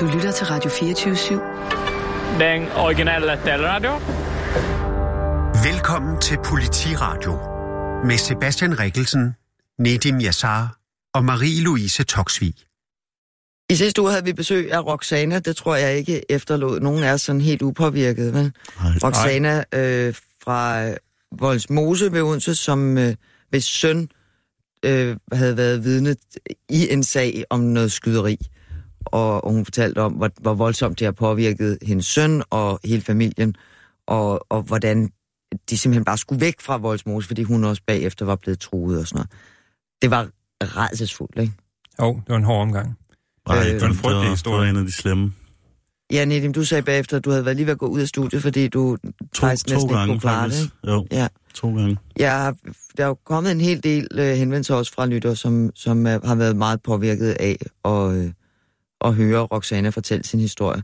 Du lytter til Radio 24-7. Den originale taleradio. Velkommen til Politiradio med Sebastian Rikkelsen, Nedim Yassar og Marie-Louise Toksvig. I sidste uge havde vi besøg af Roxana. Det tror jeg ikke efterlod nogen os sådan helt upåvirket. Vel? Nej. Roxana øh, fra øh, Voldsmose ved Odense, som øh, hvis søn øh, havde været vidne i en sag om noget skyderi. Og, og hun fortalte om, hvor, hvor voldsomt det har påvirket hendes søn og hele familien, og, og hvordan de simpelthen bare skulle væk fra Voldsmose, fordi hun også bagefter var blevet truet og sådan noget. Det var redselsfuldt, ikke? Jo, det var en hård omgang. Nej, Øh, det var en frygtelig historie. Det var en af de slemme. Ja, Nedim, du sagde bagefter, at du havde været lige ved at gå ud af studiet, fordi du To, faktisk to næsten ikke gange kunne klare faktisk. det. Jo, Ja. to gange. Jeg har, der er jo kommet en hel del øh, henvendelser også fra lytter, som, som er, har været meget påvirket af at, øh, at høre Roxana fortælle sin historie.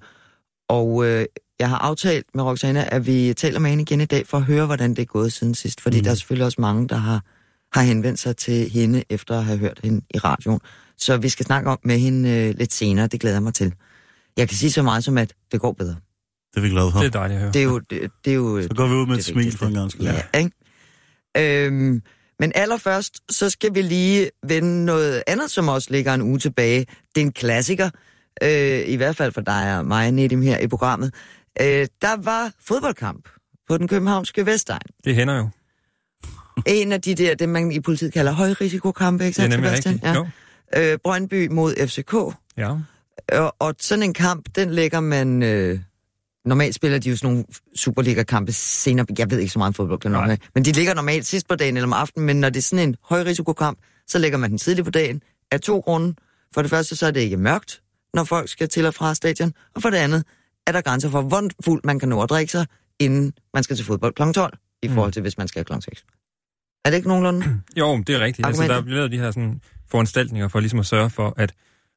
Og øh, jeg har aftalt med Roxana, at vi taler med hende igen i dag for at høre, hvordan det er gået siden sidst. Fordi mm. der er selvfølgelig også mange, der har, har henvendt sig til hende, efter at have hørt hende i radioen. Så vi skal snakke om med hende øh, lidt senere, det glæder jeg mig til. Jeg kan sige så meget som, at det går bedre. Det er vi glade for. Det er dejligt at høre. Det er jo... Det, det er jo Så går vi ud med et smil vigtigste. for en gang skyld. Ja, ikke? Øhm, men allerførst, så skal vi lige vende noget andet, som også ligger en uge tilbage. Det er en klassiker, øh, i hvert fald for dig og mig, Nedim, her i programmet. Øh, der var fodboldkamp på den københavnske Vestegn. Det hænder jo. En af de der, det man i politiet kalder højrisikokampe, ikke sandt, Sebastian? rigtigt. Jo. Øh, Brøndby mod FCK. Ja. Og, og sådan en kamp, den lægger man... Øh, normalt spiller de jo sådan nogle Superliga-kampe senere. Jeg ved ikke så meget om fodbold, kan nok men de ligger normalt sidst på dagen eller om aftenen. Men når det er sådan en højrisikokamp, så lægger man den tidligt på dagen af to grunde. For det første, så er det ikke mørkt, når folk skal til og fra stadion. Og for det andet, er der grænser for, hvor fuld man kan nå at drikke sig, inden man skal til fodbold kl. 12, i Mm. forhold til, hvis man skal kl. 6. Er det ikke nogenlunde? Jo, det er rigtigt. Altså, Argumenter? der bliver lavet de her sådan, foranstaltninger for ligesom at sørge for, at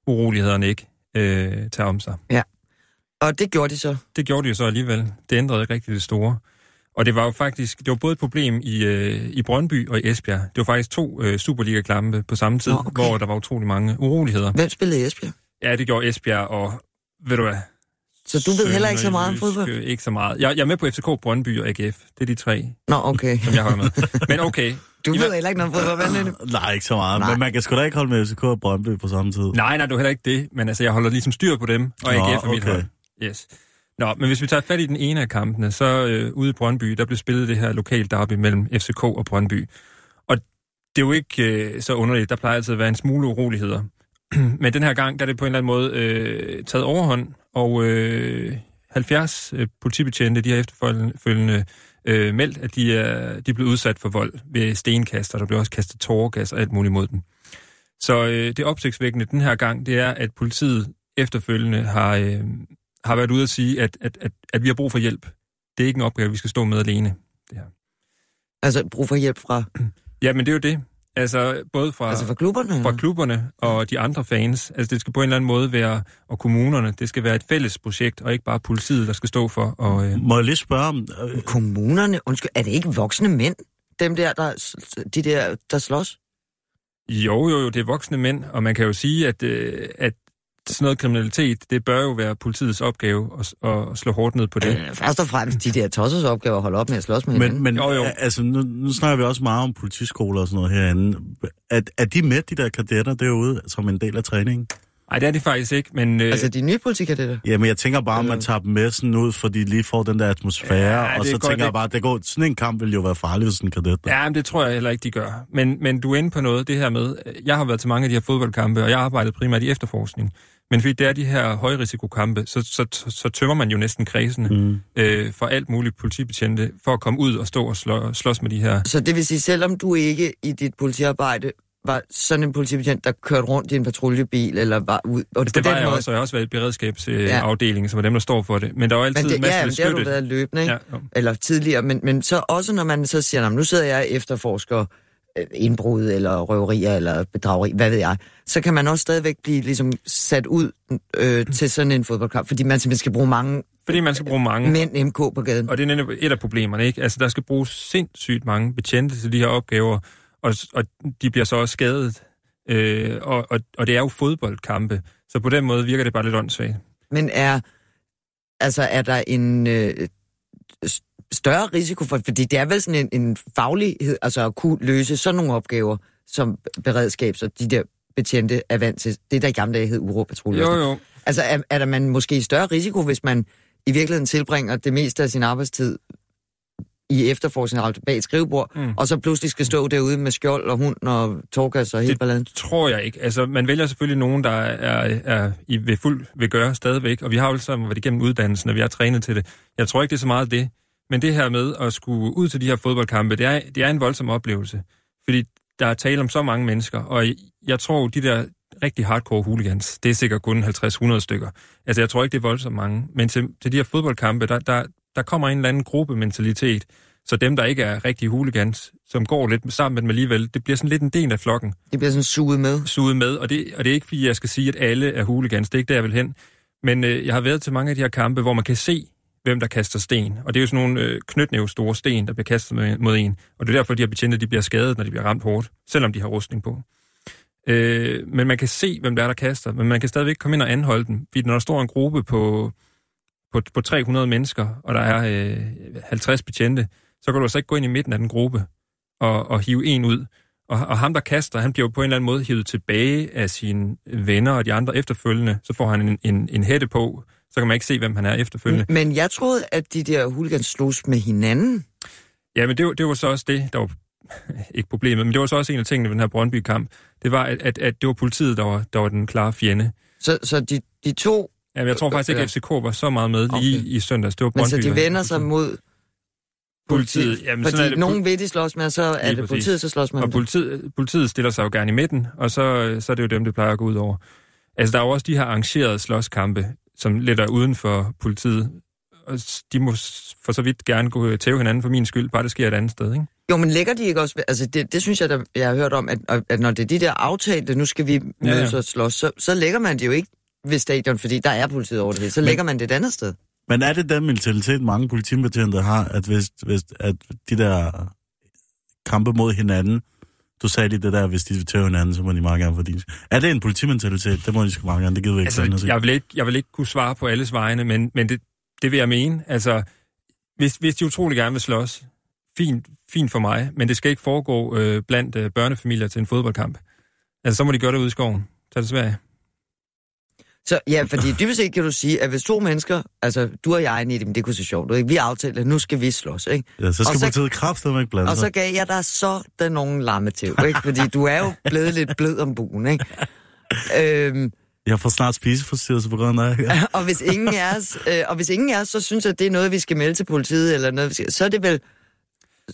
urolighederne ikke øh, tager om sig. Og det gjorde de så. Det gjorde de jo så alligevel. Det ændrede ikke rigtig det store. Og det var jo faktisk, det var både et problem i, øh, i Brøndby og i Esbjerg. Det var faktisk to øh, Superliga-klampe på samme tid, Nå, okay. hvor der var utrolig mange uroligheder. Hvem spillede i Esbjerg? Ja, det gjorde Esbjerg, og ved du hvad? Så du ved heller ikke så meget om fodbold? øh, Ikke så meget. Jeg, jeg er med på FCK, Brøndby og AGF. Det er de tre, Nå, okay. som jeg holder med. Men okay. Du ved heller ikke noget om fodbold, hvad det? Nej, ikke så meget. Nej. Men man kan sgu da ikke holde med FCK og Brøndby på samme tid. Nej, nej, du er heller ikke det. Men altså, jeg holder ligesom styr på dem, og Nå, AGF er mit okay. hold. Yes. Nå, men hvis vi tager fat i den ene af kampene, så øh, ude i Brøndby, der blev spillet det her lokal derby mellem FCK og Brøndby. Og det er jo ikke øh, så underligt. Der plejer altid at være en smule uroligheder. men den her gang, der er det på en eller anden måde øh, taget overhånd, og øh, 70 øh, politibetjente, de har efterfølgende øh, meldt, at de er, de er blevet udsat for vold ved stenkaster. Der blev også kastet tåregas og alt muligt mod dem. Så øh, det opsigtsvækkende den her gang, det er, at politiet efterfølgende har, øh, har været ude at sige, at, at, at, at vi har brug for hjælp. Det er ikke en opgave, vi skal stå med alene. Det her. Altså, brug for hjælp fra, Ja, men det er jo det. Altså, både fra, altså fra klubberne? fra klubberne og de andre fans. Altså, det skal på en eller anden måde være, og kommunerne, det skal være et fælles projekt, og ikke bare politiet, der skal stå for. Og, øh, Må jeg lige spørge om... Øh, Kommunerne? Undskyld, er det ikke voksne mænd? Dem der, der, de der, der slås? jo, jo, jo, det er voksne mænd, og man kan jo sige, at, øh, at sådan noget kriminalitet, det bør jo være politiets opgave at, at slå hårdt ned på det. Øh, først og fremmest de der tossers opgave at holde op med at slås med men hinanden. men Jo, jo. altså, nu, nu snakker vi også meget om politiskoler og sådan noget herinde. Er, er de med, de der kadetter derude, som en del af træningen? Nej, det er det faktisk ikke, men... Øh, Altså, de nye politikadetter? Jamen, jeg tænker bare, om man Øh. tager dem med sådan ud, fordi de lige får den der atmosfære, Ja, og så er tænker jeg det- bare, det går, sådan en kamp vil jo være farlig, hvis en kadet. der. Ja, men det tror jeg heller ikke, de gør. Men, men du er inde på noget, det her med, jeg har været til mange af de her fodboldkampe, og jeg har arbejdet primært i efterforskning. Men fordi det er de her højrisikokampe, så, så, så, tømmer man jo næsten kredsene Mm. øh, for alt muligt politibetjente, for at komme ud og stå og slå, slås med de her. Så det vil sige, selvom du ikke i dit politiarbejde var sådan en politibetjent, der kørte rundt i en patruljebil, eller var ud... Og på Det var den jeg måde, også, og jeg har også været i Ja. beredskabsafdelingen, som er dem, der står for det. Men der er jo altid Men det, masser ja, af men det har du støtte. været løbende, ikke? Ja, jo. eller tidligere, men, men så også når man så siger, "Nå, men nu sidder jeg efterforsker indbrud eller røverier eller bedrageri, hvad ved jeg, så kan man også stadigvæk blive ligesom sat ud øh, til sådan en fodboldkamp, fordi man simpelthen skal bruge mange Fordi man skal bruge mange. mænd MK på gaden. Og det er et af problemerne, ikke? Altså, der skal bruges sindssygt mange betjente til de her opgaver, og, og de bliver så også skadet. Øh, og, og, og det er jo fodboldkampe, så på den måde virker det bare lidt åndssvagt. Men er, altså, er der en øh, større risiko for, fordi det er vel sådan en, en faglighed, altså at kunne løse sådan nogle opgaver, som beredskab, så de der betjente er vant til, det der i gamle dage hed uropatrulje. Jo, jo. Altså er, er der man måske i større risiko, hvis man i virkeligheden tilbringer det meste af sin arbejdstid i efterforskning bag et skrivebord, mm. og så pludselig skal stå derude med skjold og hund og torgas og hele Det- balladen? tror jeg ikke. Altså, man vælger selvfølgelig nogen, der er, er i ved fuld vil gøre stadigvæk, og vi har jo sammen været igennem uddannelsen, og vi har trænet til det. Jeg tror ikke, det er så meget det. Men det her med at skulle ud til de her fodboldkampe, det er, det er en voldsom oplevelse. Fordi der er tale om så mange mennesker, og jeg tror, de der rigtig hardcore hooligans, det er sikkert kun 50-100 stykker. Altså, jeg tror ikke, det er voldsomt mange. Men til, til de her fodboldkampe, der, der, der kommer en eller anden gruppementalitet. Så dem, der ikke er rigtige hooligans, som går lidt sammen med dem alligevel, det bliver sådan lidt en del af flokken Det bliver sådan suget med. suget med, og det, og det er ikke, fordi jeg skal sige, at alle er hooligans, det er ikke der, jeg vil hen. Men øh, jeg har været til mange af de her kampe, hvor man kan se, hvem der kaster sten. Og det er jo sådan nogle øh, knytnæve store sten, der bliver kastet med, mod en. Og det er derfor, de her betjente de bliver skadet, når de bliver ramt hårdt, selvom de har rustning på. Øh, men man kan se, hvem der er, der kaster, men man kan stadigvæk komme ind og anholde dem. Fordi når der står en gruppe på, på, på 300 mennesker, og der er øh, 50 betjente, så kan du altså ikke gå ind i midten af den gruppe og, og hive en ud. Og, og ham, der kaster, han bliver jo på en eller anden måde hivet tilbage af sine venner og de andre efterfølgende. Så får han en, en, en hætte på, så kan man ikke se, hvem han er efterfølgende. Men jeg troede, at de der hooligans slogs med hinanden. Ja, men det, var- det var så også det, der var ikke problemet, men det var så også en af tingene ved den her Brøndby-kamp. Det var, at, at, at det var politiet, der var, der var den klare fjende. Så, så de, de to, Ja, jeg tror faktisk ikke, at FCK var så meget med lige Okay. i søndags. Det var men Brøndby. så de der- vender sig mod Politiet. Jamen, Fordi sådan er det. nogen vil de slås med, og så er det præcis. politiet, så slås man Og politiet, politiet stiller sig jo gerne i midten, og så, så er det jo dem, det plejer at gå ud over. Altså, der er jo også de her arrangerede slåskampe, som lidt er uden for politiet. Og de må for så vidt gerne gå tæve hinanden for min skyld, bare det sker et andet sted, ikke? Jo, men lægger de ikke også... Altså, det, det synes jeg, der, jeg har hørt om, at, at når det er de der aftalte, nu skal vi mødes ja. og slås, så, så lægger man det jo ikke ved stadion, fordi der er politiet over det hele. Så lægger man det et andet sted. Men er det den mentalitet, mange politibetjente har, at hvis, hvis at de der kampe mod hinanden, du sagde lige det der, hvis de vil tæve hinanden, så må de meget gerne få din. Er det en politimentalitet? Det må de sgu meget gerne, det gider vi ikke altså, jeg vil ikke, jeg vil ikke kunne svare på alles vegne, men, men det, det vil jeg mene. Altså, hvis, hvis de utrolig gerne vil slås, fint, fint for mig, men det skal ikke foregå øh, blandt øh, børnefamilier til en fodboldkamp. Altså, så må de gøre det ude i skoven. Tag det Sverige. Så ja, fordi dybest set kan du sige, at hvis to mennesker, altså du og jeg, Nidim, det kunne se sjovt ud, ikke? Vi aftalte, at nu skal vi slås, ikke? Ja, så skal Og så- politiet kraftedeme ikke blande Og så gav jeg dig sådan nogle lammetæv, ikke? Fordi du er jo blevet lidt blød om buen, ikke? Øhm, Jeg får snart spiseforstyrrelse på grund af ja. og hvis ingen af os, øh, og hvis ingen af os, så synes at det er noget, vi skal melde til politiet, eller noget, skal, så er det vel...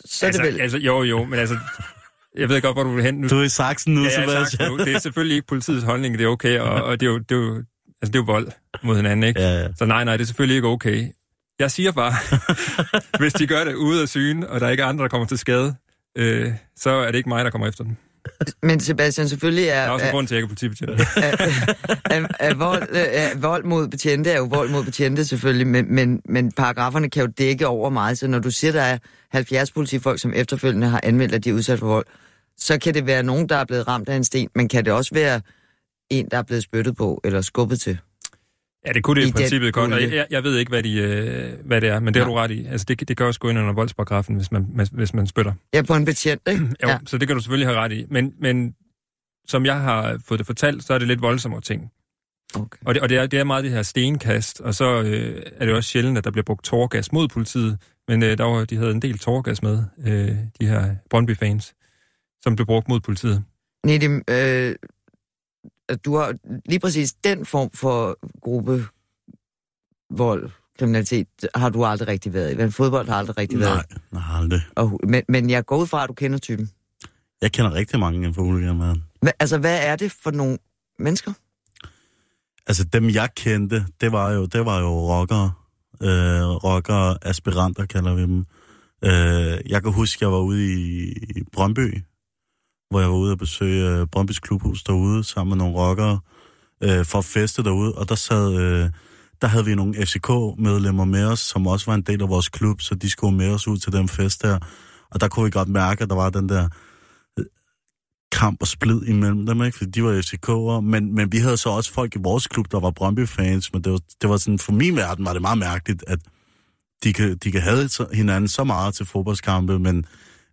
Så er altså, det vel... altså, jo, jo, men altså, jeg ved godt, hvor du vil hen. Nu, Du er i saksen nu, ja, Sebastian. nu, det er selvfølgelig ikke politiets holdning, det er okay, og, og det, er jo, det, er jo, altså, det er jo vold mod hinanden, ikke? Ja, ja. Så nej, nej, det er selvfølgelig ikke okay. Jeg siger bare, hvis de gør det ude af syne, og der er ikke andre, der kommer til skade, øh, så er det ikke mig, der kommer efter dem. Men Sebastian, selvfølgelig er, Der er også en er, grund til, at jeg ikke er politibetjent. er, er, vold, øh, er vold mod betjente er jo vold mod betjente selvfølgelig, men, men, men paragraferne kan jo dække over meget, så når du siger, der er 70 politifolk, som efterfølgende har anmeldt, at de er udsat for vold, så kan det være nogen, der er blevet ramt af en sten, men kan det også være en, der er blevet spyttet på eller skubbet til? Ja, det kunne det I i princippet godt, og jeg, jeg ved ikke, hvad, de, øh, hvad det er, men det har du ret i. Altså, det, det kan også gå ind under voldsparagrafen, hvis man, hvis man spytter. Ja, på en betjent, ikke? Jo, Ja. ja. så det kan du selvfølgelig have ret i. Men, men som jeg har fået det fortalt, så er det lidt voldsommere ting. Okay. Og det, og det, er, det er meget det her stenkast, og så øh, er det også sjældent, at der bliver brugt tårgas mod politiet. Men øh, der var, de havde en del tårgas med, øh, de her Brøndby-fans, som blev brugt mod politiet. Nedim, øh, at du har lige præcis den form for gruppe vold, kriminalitet, har du aldrig rigtig været i. Men fodbold har aldrig rigtig Nej, været. nej, aldrig. Og, men, men jeg går ud fra, at du kender typen. Jeg kender rigtig mange inden for Hva, altså, hvad er det for nogle mennesker? Altså dem jeg kendte, det var jo, det var jo rockere. Øh, rockere, aspiranter kalder vi dem. Øh, jeg kan huske, jeg var ude i, i Brøndby, hvor jeg var ude og besøge øh, Brøndbys klubhus derude, sammen med nogle rockere, øh, for at feste derude, og der sad... Øh, der havde vi nogle FCK-medlemmer med os, som også var en del af vores klub, så de skulle med os ud til den fest der. Og der kunne vi godt mærke, at der var den der øh, kamp og splid imellem dem, ikke? Fordi de var FCK'ere, men, men vi havde så også folk i vores klub, der var Brøndby-fans, men det var, det var sådan, for min verden var det meget mærkeligt, at de kan, de kan have så- hinanden så meget til fodboldskampe, men,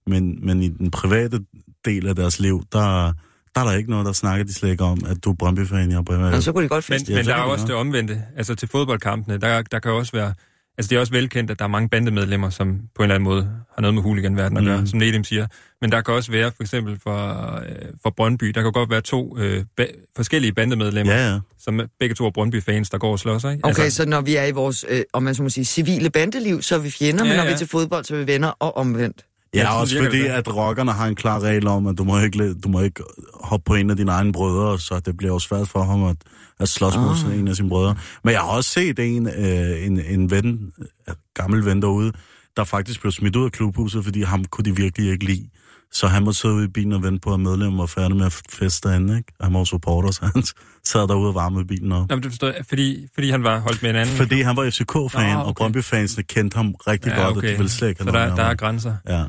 men, men i den private del af deres liv, der, der er der ikke noget, der snakker de slet ikke om, at du er Brøndby-fan, jeg er Brøndby. Men så kunne de godt Men, feste. men det der er også det omvendte. Altså til fodboldkampene, der, der kan også være... Altså det er også velkendt, at der er mange bandemedlemmer, som på en eller anden måde har noget med huliganverden at gøre, Mm. som Nedim siger. Men der kan også være, for eksempel for, øh, for Brøndby, der kan godt være to øh, ba- forskellige bandemedlemmer, Ja, ja. som begge to er Brøndby-fans, der går og slås, ikke? Okay, så når vi er i vores, øh, om man så må sige, civile bandeliv, så er vi fjender, ja, Ja, men når vi er til fodbold, så er vi venner og omvendt. Ja, Ja, også fordi, det. at rockerne har en klar regel om, at du må ikke, du må ikke hoppe på en af dine egne brødre, så det bliver jo svært for ham at, at slås mod Ah. en af sine brødre. Men jeg har også set en, øh, en, en ven, øh, gammel ven derude, der faktisk blev smidt ud af klubhuset, fordi ham kunne de virkelig ikke lide. Så han måtte sidde i bilen og vente på, at medlemmer var færdige med at feste derinde, ikke? Han var supporter, så han sad derude og varmede bilen op. Jamen, det forstår jeg, fordi, fordi han var holdt med en anden... Fordi han var FCK-fan, og okay. Brøndby-fansene kendte ham rigtig godt, og de ville slet ikke Så der, der er grænser. Ja.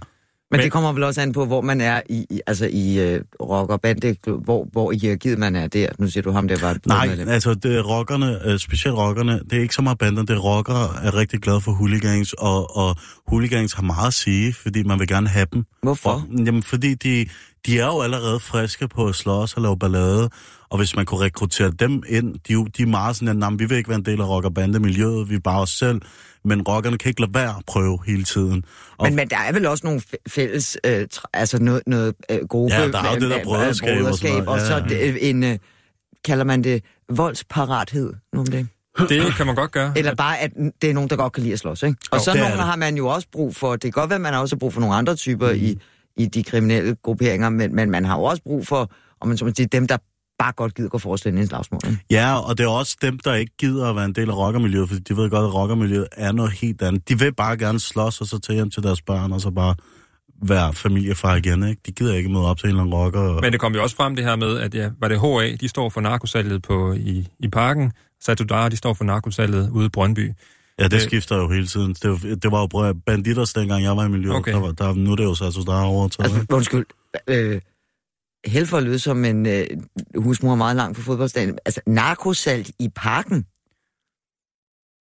Men, Men- det kommer vel også an på, hvor man er i, i altså i øh, rock- og bande, hvor, hvor i hierarkiet man er der. Nu siger du ham, der var et Nej, medlem. altså det er rockerne, øh, specielt rockerne, det er ikke så meget bander, det er rockere er rigtig glade for hooligans, og, og hooligans har meget at sige, fordi man vil gerne have dem. Hvorfor? Og, jamen, fordi de, de er jo allerede friske på at slås og lave ballade, og hvis man kunne rekruttere dem ind, de, de er meget sådan, at "Nå, men vi vil ikke være en del af rock- og bandemiljøet, vi er bare os selv, men rockerne kan ikke lade være at prøve hele tiden. Og Men, men der er vel også nogle fæ- fælles, øh, altså noget, noget øh, gruppe, Ja, der er jo det der broderskab og sådan noget. og så Ja, ja. det, en, øh, kalder man det voldsparathed, nu om det. Det kan man godt gøre. Eller bare, at det er nogen, der godt kan lide at slås, ikke? Og Jo, så er nogle har man jo også brug for, det kan godt være, at man har også brug for nogle andre typer mm. i, i de kriminelle grupperinger, men, men man har jo også brug for, om man så må sige, dem, der bare godt gider gå i en slagsmål. Ja, og det er også dem, der ikke gider at være en del af rockermiljøet, fordi de ved godt, at rockermiljøet er noget helt andet. De vil bare gerne slås og så tage hjem til deres børn, og så bare være familiefar igen, ikke? De gider ikke møde op til en eller anden rocker. Men det kom jo også frem det her med, at ja, var det HA, de står for narkosalget på, i, i parken, Satudara, de står for narkosalget ude i Brøndby. ja, det øh, skifter jo hele tiden. Det, var- det var jo banditters, dengang jeg var i miljøet. Okay. Der, var- der, nu er det jo er overtaget. Altså, undskyld, øh, held for at lyde som en øh, husmor meget langt fra fodboldstaden. Altså, narkosalt i parken.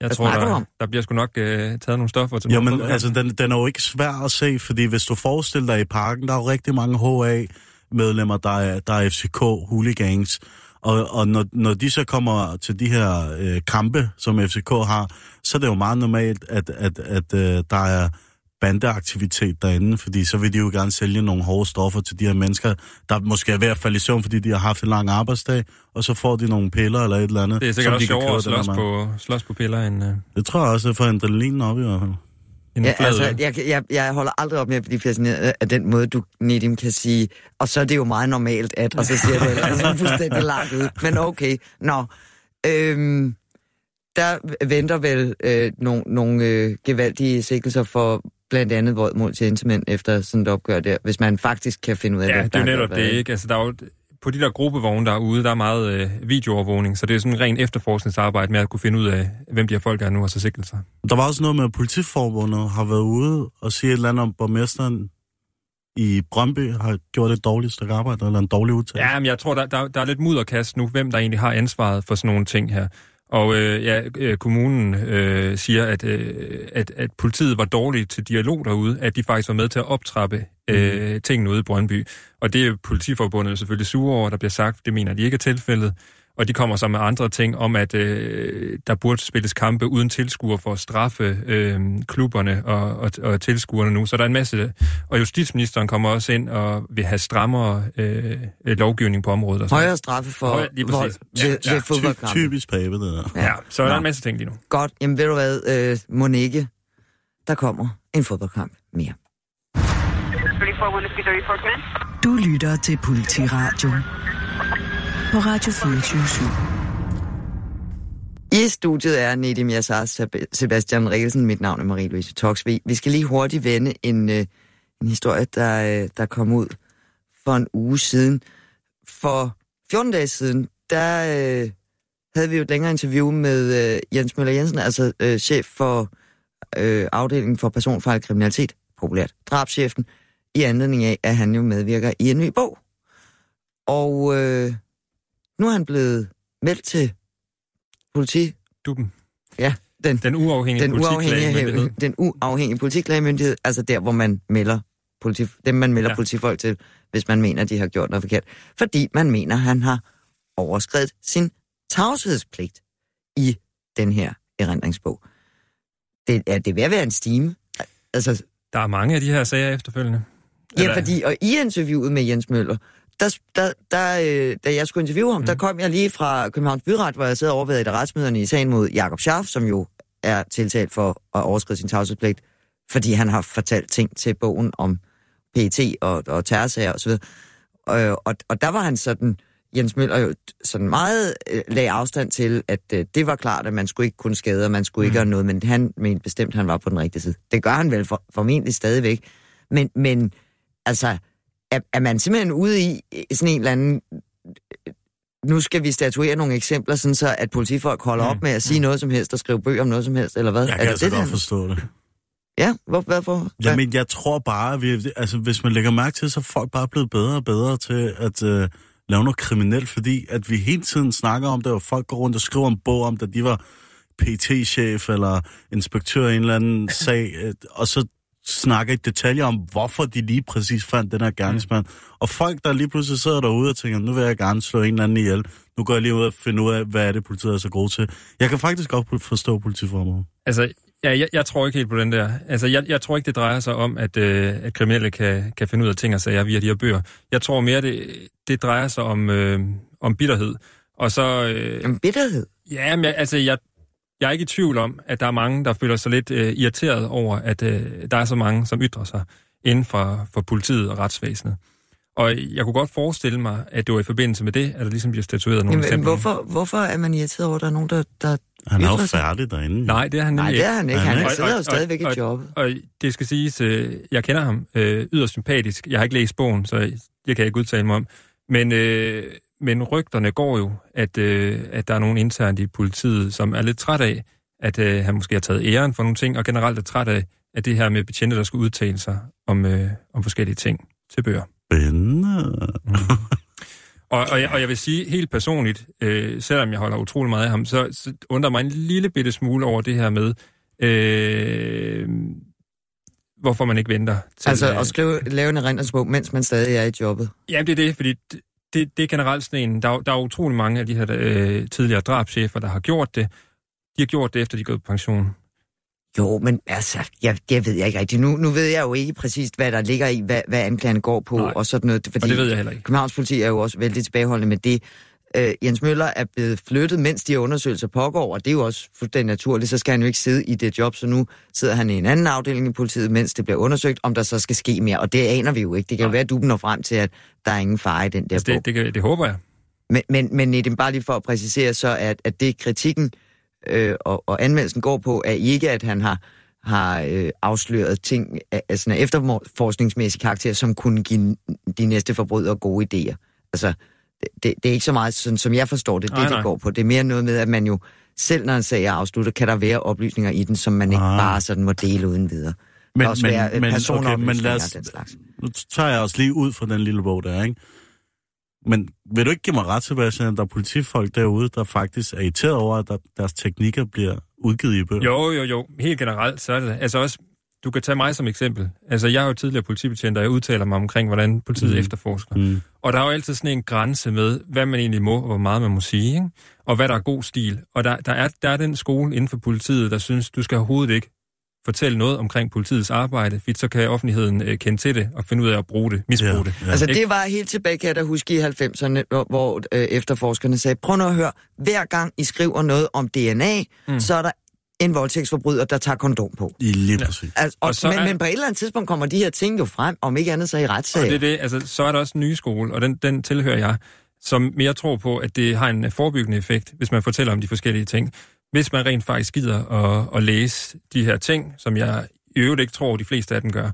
Jeg Hvad tror, der, om? der bliver sgu nok øh, taget nogle stoffer til Jo, men altså, den, den er jo ikke svær at se, fordi hvis du forestiller dig i parken, der er jo rigtig mange HA-medlemmer, der er, der er FCK-hooligans. Og, og når, når de så kommer til de her øh, kampe, som FCK har, så er det jo meget normalt, at, at, at øh, der er bandeaktivitet derinde, fordi så vil de jo gerne sælge nogle hårde stoffer til de her mennesker, der måske er ved at falde i søvn, fordi de har haft en lang arbejdsdag, og så får de nogle piller eller et eller andet. det er som sikkert også de kan sjovere at slås på, slås på piller end, øh, Det tror jeg også, det får adrenalinen op i hvert fald. Ja, altså, jeg, jeg, jeg holder aldrig op med at blive fascineret af den måde, du, Nedim, kan sige, og så er det jo meget normalt, at, og så siger du altså fuldstændig langt ud. Men okay, nå. Øhm, der venter vel øh, nogle, nogle øh, gevaldige sikkelser for blandt andet vold mod tjenestemænd efter sådan et opgør der, hvis man faktisk kan finde ud af Ja, hvad det er netop det, ikke? Altså, der er jo, på de der gruppevogne, der er ude, der er meget øh, videoovervågning, så det er sådan en ren efterforskningsarbejde med at kunne finde ud af, hvem de her folk er nu, og så sigte sig. Der var også noget med, at politiforbundet har været ude og sige et eller andet om borgmesteren i Brøndby har gjort et dårligt stykke arbejde, eller en dårlig udtalelse. Ja, men jeg tror, der, der, der er lidt mudderkast nu, hvem der egentlig har ansvaret for sådan nogle ting her. Og øh, ja, øh, kommunen øh, siger, at, øh, at, at politiet var dårlige til dialog derude, at de faktisk var med til at optrappe øh, Mhm. tingene ude i Brøndby. Og det er politiforbundet selvfølgelig sure over, der bliver sagt, det mener de ikke er tilfældet. Og de kommer så med andre ting om, at øh, der burde spilles kampe uden tilskuer for at straffe øh, klubberne og, og, og tilskuerne nu. Så der er en masse... Og justitsministeren kommer også ind og vil have strammere øh, lovgivning på området. Og sådan. Højere straffe for Højere- lige præcis. vold Ja, ved, ja, ved Ty- fodboldkampe. typisk pape, det der. Ja, så er der Nå. en masse ting lige nu. Godt, jamen ved du hvad, øh, Monique, der kommer en fodboldkamp mere. 34 Whiskey 34 command. Du lytter til Politiradio på Radio 24 I studiet er Nedim Yassar, Sebastian Rikkelsen, mit navn er Marie-Louise Toksvig. Vi skal lige hurtigt vende en, øh, en historie, der, øh, der kom ud for en uge siden. For 14 dage siden, der øh, havde vi jo et længere interview med øh, Jens Møller Jensen, altså øh, chef for øh, afdelingen for personfarlig kriminalitet, populært drabschefen, i anledning af, at han jo medvirker i en ny bog. Og øh, nu er han blevet meldt til politi... Duben. Ja, den, Den uafhængige den uafhængige, den uafhængige politiklagemyndighed, altså der, hvor man melder politi, dem, man melder Ja. politifolk til, hvis man mener, de har gjort noget forkert. Fordi man mener, han har overskrevet sin tavshedspligt i den her erindringsbog. Det er det ved at være en stime. Altså, Der er mange af de her sager efterfølgende. Ja, Eller- fordi, og i interviewet med Jens Møller, der, der, der, øh, da jeg skulle interviewe ham, mm. der kom jeg lige fra Københavns Byret, hvor jeg sad og overvejede et af retsmøderne i sagen mod Jakob Schaff, som jo er tiltalt for at overskride sin tavshedspligt, fordi han har fortalt ting til bogen om PET og, og terrorsager osv. Og, og, og der var han sådan, Jens Møller jo sådan meget øh, lagde afstand til, at øh, det var klart, at man skulle ikke kunne skade, og man skulle ikke gøre noget, men han mente bestemt, at han var på den rigtige side. Det gør han vel for, formentlig stadigvæk. Men, men altså, er, er man simpelthen ude i sådan en eller anden... Nu skal vi statuere nogle eksempler, sådan så at politifolk holder Mm. op med at sige noget som helst og skrive bøger om noget som helst, eller hvad? Jeg er kan det altså det, godt forstå det. Ja, hvor, hvorfor? Hvad? Jamen, jeg tror bare, at vi, altså, hvis man lægger mærke til, så er folk bare blevet bedre og bedre til at øh, lave noget kriminelt, fordi at vi hele tiden snakker om det, og folk går rundt og skriver en bog om, da de var PT-chef eller inspektør i en eller anden sag, øh, og så snakker i detaljer om, hvorfor de lige præcis fandt den her gerningsmand. Og folk, der lige pludselig sidder derude og tænker, nu vil jeg gerne slå en eller anden ihjel. Nu går jeg lige ud og finder ud af, hvad er det, politiet er så gode til. Jeg kan faktisk godt forstå politiformålet. Altså, ja, jeg, jeg tror ikke helt på den der. Altså, jeg, jeg tror ikke, det drejer sig om, at, øh, at kriminelle kan, kan finde ud af ting og sager via de her bøger. Jeg tror mere, det, det drejer sig om, øh, om bitterhed. Og så... Øh, Jamen, bitterhed. ja, men jeg, altså, jeg, jeg er ikke i tvivl om, at der er mange, der føler sig lidt øh, irriteret over, at øh, der er så mange, som ytrer sig inden for, for politiet og retsvæsenet. Og jeg kunne godt forestille mig, at det var i forbindelse med det, at der ligesom bliver statueret nogle Jamen, eksempler. hvorfor, hvorfor er man irriteret over, at der er nogen, der, der Han er jo færdig derinde. Nej, det er han Nej, nemlig det er han ikke. Nej, Han nej. er Og- sidder jo og- stadigvæk i og- jobbet. Og det skal siges, øh, jeg kender ham øh, yderst sympatisk. Jeg har ikke læst bogen, så det kan jeg ikke udtale mig om. Men, øh, men rygterne går jo, at, øh, at der er nogen internt i politiet, som er lidt træt af, at øh, han måske har taget æren for nogle ting, og generelt er træt af, at det her med betjente, der skal udtale sig om, øh, om forskellige ting til bøger. Spændende. Og, og, jeg, og jeg vil sige helt personligt, øh, selvom jeg holder utrolig meget af ham, så, så undrer mig en lille bitte smule over det her med, øh, hvorfor man ikke venter til... Altså øh, at skrive, lave en erindringsbog, mens man stadig er i jobbet. Jamen, det er det, fordi det, det, er generelt sådan en... Der, er- der er utrolig mange af de her øh, tidligere drabschefer, der har gjort det. De har gjort det, efter de er gået på pension. Jo, men altså, jeg, jeg ved jeg ikke rigtigt. Nu, nu ved jeg jo ikke præcis, hvad der ligger i, hvad, hvad anklagerne går på, Nej. og sådan noget. Fordi Og det ved jeg heller ikke. Københavns politi er jo også vældig tilbageholdende med det. Øh, Jens Møller er blevet flyttet, mens de her undersøgelser pågår, og det er jo også fuldstændig naturligt. Så skal han jo ikke sidde i det job, så nu sidder han i en anden afdeling i politiet, mens det bliver undersøgt, om der så skal ske mere. Og det aner vi jo ikke. Det kan jo være, at du når frem til, at der er ingen fare i den der Altså, det, det, kan- det håber jeg. Men, men, men Nedim, bare lige for at præcisere så, at, at det kritikken øh, og, og anmeldelsen går på, er ikke, at han har, har øh, afsløret ting af, sådan af efterforskningsmæssig karakter, som kunne give de næste forbrydere gode idéer. Altså, det, det, er ikke så meget, sådan, som jeg forstår det, det, Nej, det nej. går på. Det er mere noget med, at man jo, selv når en sag er afsluttet, kan der være oplysninger i den, som man ikke Ah. bare sådan må dele uden videre. Men, også men, være men, okay, men lad os, den slags. nu tager jeg også lige ud fra den lille bog der, ikke? Men vil du ikke give mig ret til, at der er politifolk derude, der faktisk er irriteret over, at der, deres teknikker bliver udgivet i bøger? Jo, jo, jo. Helt generelt, så er det Altså også, du kan tage mig som eksempel. Altså, jeg er jo tidligere politibetjent, og jeg udtaler mig omkring, hvordan politiet mm. efterforsker. Mm. Og der er jo altid sådan en grænse med, hvad man egentlig må, og hvor meget man må sige, ikke? og hvad der er god stil. Og der, der, er, der er den skole inden for politiet, der synes, du skal overhovedet ikke fortælle noget omkring politiets arbejde, for så kan offentligheden øh, kende til det og finde ud af at bruge det, misbruge Ja, det. ja. Altså det var helt tilbage, kan jeg da huske i 90'erne, hvor, hvor øh, efterforskerne sagde, prøv nu at høre, hver gang I skriver noget om DNA, mm. så er der en voldtægtsforbryder, der tager kondom på. I lige præcis. Altså, og, Og så men, er- men på et eller andet tidspunkt kommer de her ting jo frem, om ikke andet så i Og retssager. det er det, altså, så er der også en ny skole, og den, den tilhører jeg, som mere tror på, at det har en forebyggende effekt, hvis man fortæller om de forskellige ting. Hvis man rent faktisk gider at, at læse de her ting, som jeg i øvrigt ikke tror, de fleste af dem gør.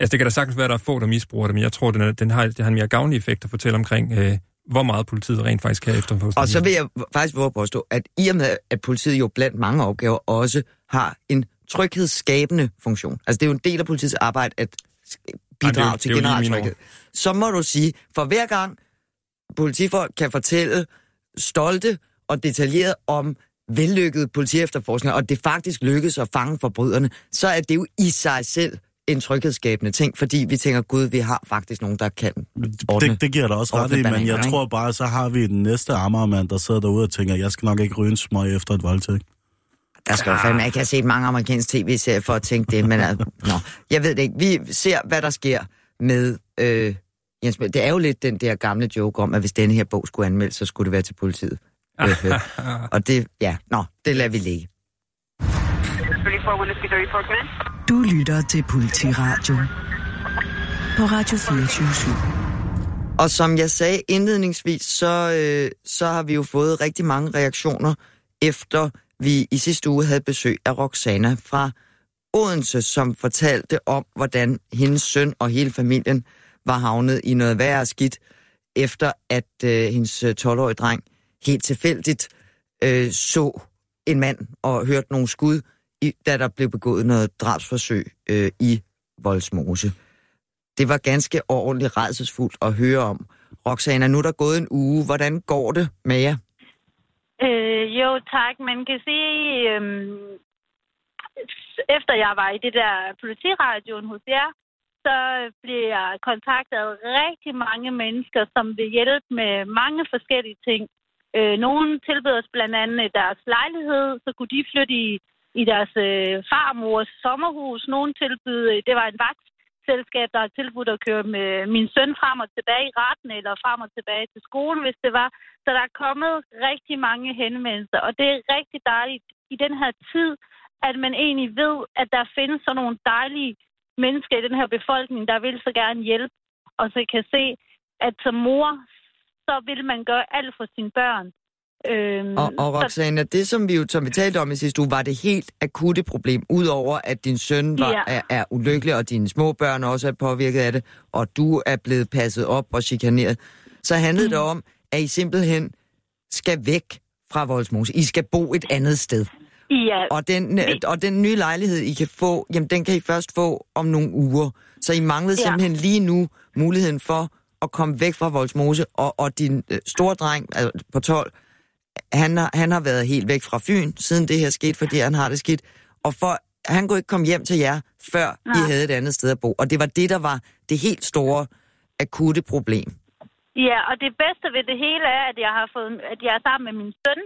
Altså, det kan da sagtens være, at der er få, der misbruger det, men jeg tror, den, er, den har, det har en mere gavnlig effekt at fortælle omkring, øh, hvor meget politiet rent faktisk kan efterforske. Og så vil jeg faktisk våge påstå, at i og med, at politiet jo blandt mange opgaver også har en tryghedsskabende funktion. Altså det er jo en del af politiets arbejde at Ej, bidrage jo- til det er jo lige generel mine tryghed. Så må du sige, for hver gang politifolk kan fortælle stolte og detaljeret om vellykket politiefterforskning, og det faktisk lykkes at fange forbryderne, så er det jo i sig selv en tryghedsskabende ting, fordi vi tænker, gud, vi har faktisk nogen, der kan ordne. Det, det giver dig også ret i, men jeg ikke? tror bare, så har vi den næste Amagermand, der sidder derude og tænker, jeg skal nok ikke ryge en smøg efter et voldtægt. Der skal jo fandme ikke have set mange amerikanske tv-serier for at tænke det, men altså, nå, jeg ved det ikke. Vi ser, hvad der sker med øh, Jens. Det er jo lidt den der gamle joke om, at hvis denne her bog skulle anmeldes, så skulle det være til politiet. Øh, øh. og det, ja, nå, det lader vi ligge. Du lytter til Politiradio på Radio 24 Og som jeg sagde indledningsvis, så, øh, så har vi jo fået rigtig mange reaktioner, efter vi i sidste uge havde besøg af Roxana fra Odense, som fortalte om, hvordan hendes søn og hele familien var havnet i noget værre skidt, efter at øh, hendes øh, 12-årige dreng helt tilfældigt øh, så en mand og hørte nogle skud, i, da der blev begået noget drabsforsøg øh, i Voldsmose. Det var ganske ordentligt redselsfuldt at høre om. Roxana, nu er der gået en uge. Hvordan går det med jer? Øh, jo, tak. Man kan sige, øh, efter jeg var i det der politiradioen hos jer, så blev jeg kontaktet af rigtig mange mennesker, som vil hjælpe med mange forskellige ting. Øh, nogle tilbød os blandt andet deres lejlighed, så kunne de flytte i, i deres øh, farmors sommerhus. Nogle tilbød, øh, det var en vagtselskab, der har tilbudt at køre med min søn frem og tilbage i retten, eller frem og tilbage til skole, hvis det var. Så der er kommet rigtig mange henvendelser, og det er rigtig dejligt i den her tid, at man egentlig ved, at der findes sådan nogle dejlige mennesker i den her befolkning, der vil så gerne hjælpe, og så kan se, at som mor, så vil man gøre alt for sine børn. Øhm, Og, og så- Roxana, det som vi jo som vi talte om i sidste uge, var det helt akutte problem, udover at din søn var, Ja. er, er ulykkelig, og dine små børn også er påvirket af det, og du er blevet passet op og chikaneret, så handlede det om, at I simpelthen skal væk fra Voldsmose. I skal bo et andet sted. ja, Og den, øh, og den nye lejlighed, I kan få, jamen den kan I først få om nogle uger. Så I manglede Ja. simpelthen lige nu muligheden for at komme væk fra Voldsmose, og, og din øh, store dreng altså på 12, han har, han har været helt væk fra Fyn, siden det her skete, fordi han har det skidt. Og for, han kunne ikke komme hjem til jer, før I Nej. havde et andet sted at bo. Og det var det, der var det helt store, akutte problem. Ja, og det bedste ved det hele er, at jeg har fået, at jeg er sammen med min søn,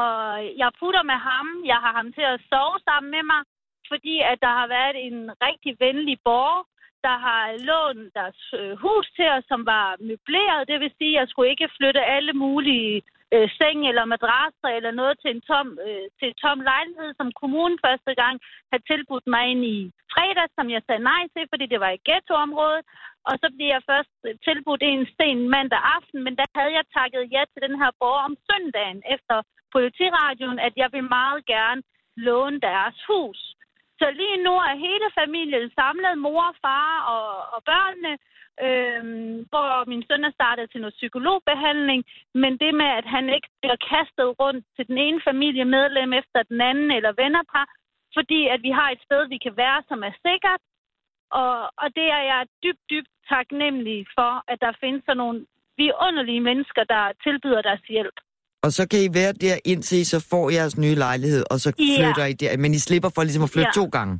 og jeg putter med ham. Jeg har ham til at sove sammen med mig, fordi at der har været en rigtig venlig borger, der har lånt deres øh, hus til os, som var møbleret. Det vil sige, at jeg skulle ikke flytte alle mulige øh, seng eller madrasser eller noget til en tom, øh, til en tom lejlighed, som kommunen første gang havde tilbudt mig ind i fredag, som jeg sagde nej til, fordi det var i ghettoområdet. Og så blev jeg først øh, tilbudt en sten mandag aften, men der havde jeg takket ja til den her borger om søndagen efter politiradioen, at jeg vil meget gerne låne deres hus. Så lige nu er hele familien samlet, mor, far og, og børnene, øhm, hvor min søn er startet til noget psykologbehandling, men det med, at han ikke bliver kastet rundt til den ene familiemedlem efter den anden eller vennerpar, fordi at vi har et sted, vi kan være, som er sikkert, og, og det er jeg dybt, dybt taknemmelig for, at der findes sådan nogle vidunderlige mennesker, der tilbyder deres hjælp. Og så kan I være der indtil I så får jeres nye lejlighed, og så Ja. flytter I der. Men I slipper for ligesom at flytte Ja. to gange.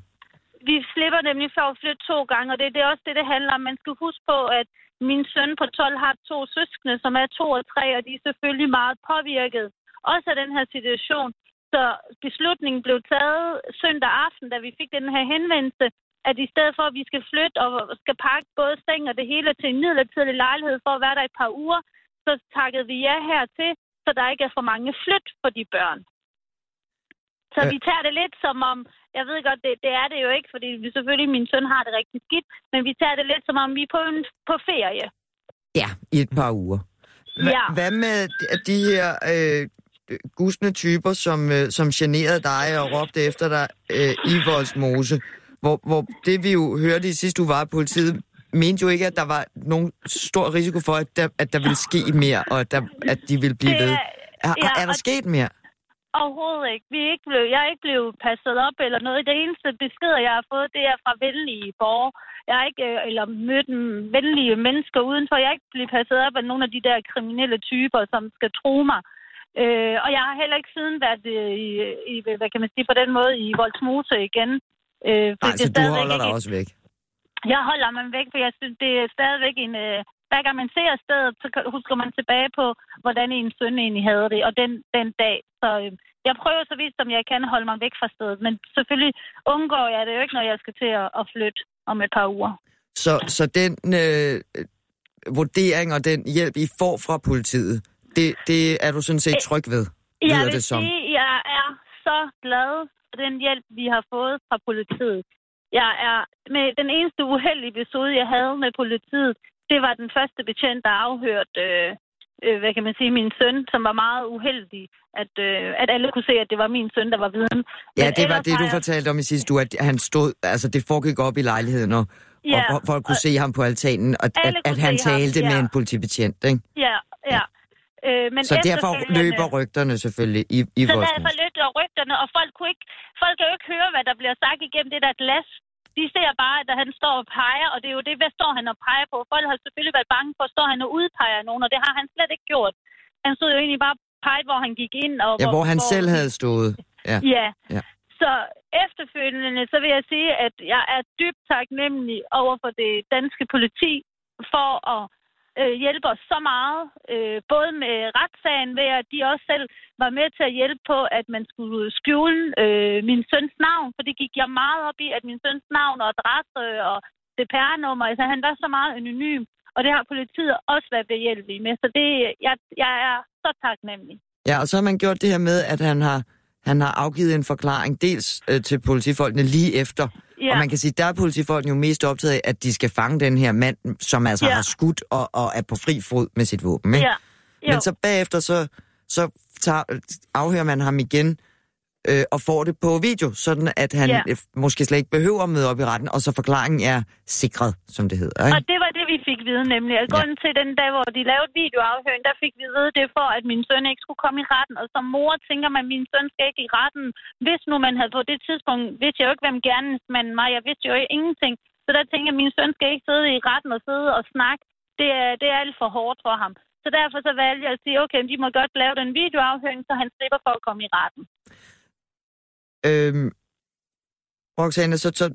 Vi slipper nemlig for at flytte to gange, og det, det er også det, det handler om. Man skal huske på, at min søn på 12 har to søskende, som er to og tre, og de er selvfølgelig meget påvirket. Også af den her situation. Så beslutningen blev taget søndag aften, da vi fik den her henvendelse, at i stedet for, at vi skal flytte og skal pakke både seng og det hele til en midlertidig lejlighed for at være der et par uger, så takkede vi ja hertil, så der ikke er for mange flyt for de børn. Så vi tager det lidt som om, jeg ved godt, det, det er det jo ikke, fordi vi selvfølgelig, min søn har det rigtig skidt, men vi tager det lidt som om, vi er på, en, på ferie. Ja, i et par uger. Hva, Ja. Hvad med de- her øh, gusne typer, som, øh, som generede dig og råbte efter dig øh, i Voldsmose? Hvor, hvor det vi jo hørte i sidste uge var, at politiet mente jo ikke, at der var nogen stor risiko for, at der, at der ville ske mere, og at, der, at de ville blive Det ved. er- ja, er der sket mere? Overhovedet ikke. Vi er ikke blevet, jeg er ikke blevet passet op eller noget. Det eneste beskeder, jeg har fået, det er fra venlige borgere. Jeg har ikke, øh, eller mødt en venlige mennesker udenfor. Jeg er ikke blevet passet op af nogle af de der kriminelle typer, som skal tro mig. Øh, og jeg har heller ikke siden været øh, i, i, hvad kan man sige, på den måde i Voldsmose igen. Øh, for Nej, det er så du holder dig ikke- også væk. jeg holder mig væk, for jeg synes, det er stadigvæk en... Øh, hver gang man ser stedet, så husker man tilbage på, hvordan en søn egentlig havde det, og den, den dag. Så øh, jeg prøver så vidt, som jeg kan holde mig væk fra stedet. Men selvfølgelig undgår jeg det jo ikke, når jeg skal til at, at flytte om et par uger. Så, så den øh, vurdering og den hjælp, I får fra politiet, det, det er du sådan set tryg ved, Jeg lyder det som. sige, jeg er så glad for den hjælp, vi har fået fra politiet. Jeg er med den eneste uheldige episode, jeg havde med politiet, det var den første betjent, der afhørte, øh, øh, hvad kan man sige, min søn, som var meget uheldig, at, øh, at alle kunne se, at det var min søn, der var viden. Ja, Men det var det, du jeg- fortalte om i sidste uge, at han stod, altså det foregik op i lejligheden, og, Ja, og folk kunne se ham på altanen, og at, at han se ham, talte med ja. en politibetjent, ikke? Ja, ja. Øh, men Så derfor løber rygterne selvfølgelig i, i Så vores derfor og rygterne, og folk, kunne ikke, folk kan jo ikke høre, hvad der bliver sagt igennem det der glas. De ser bare, at han står og peger, og det er jo det, hvad står han og peger på. Folk har selvfølgelig været bange for, at står han og udpeger nogen, og det har han slet ikke gjort. Han stod jo egentlig bare peget, hvor han gik ind. Og Ja, hvor han selv havde stået. Ja. Ja. Ja. Så efterfølgende, så vil jeg sige, at jeg er dybt taknemmelig over for det danske politi for at øh, hjælpe os så meget. Øh, både med retssagen ved, at de også selv var med til at hjælpe på, at man skulle skjule øh, min søns navn. For det gik jeg meget op i, at min søns navn og adresse og CPR-nummer, altså han var så meget anonym. Og det har politiet også været behjælpelige med. Så det, jeg, jeg er så taknemmelig. Ja, og så har man gjort det her med, at han har, han har afgivet en forklaring, dels øh, til politifolkene lige efter. Ja. Og man kan sige, der er politifolkene jo mest optaget af, at de skal fange den her mand, som altså Ja. har skudt og, og er på fri fod med sit våben. Ikke? Ja. Jo. Men så bagefter, så, så tager, afhører man ham igen øh, og får det på video, sådan at han Ja. ja. måske slet ikke behøver at møde op i retten, og så forklaringen er sikret, som det hedder. Ikke? Og det var det, vi fik vide nemlig. Og grunden til den dag, hvor de lavede videoafhøring, der fik vi vide det for, at min søn ikke skulle komme i retten. Og som mor tænker man, at min søn skal ikke i retten. Hvis nu man havde på det tidspunkt, vidste jeg jo ikke, hvem gerningsmanden var. Jeg vidste jo ingenting. Så der tænker jeg, at min søn skal ikke sidde i retten og sidde og snakke. Det er, det er alt for hårdt for ham. Så derfor så valgte jeg at sige, okay, de må godt lave den videoafhøring, så han slipper for at komme i retten. Øhm, Roxanne, så, så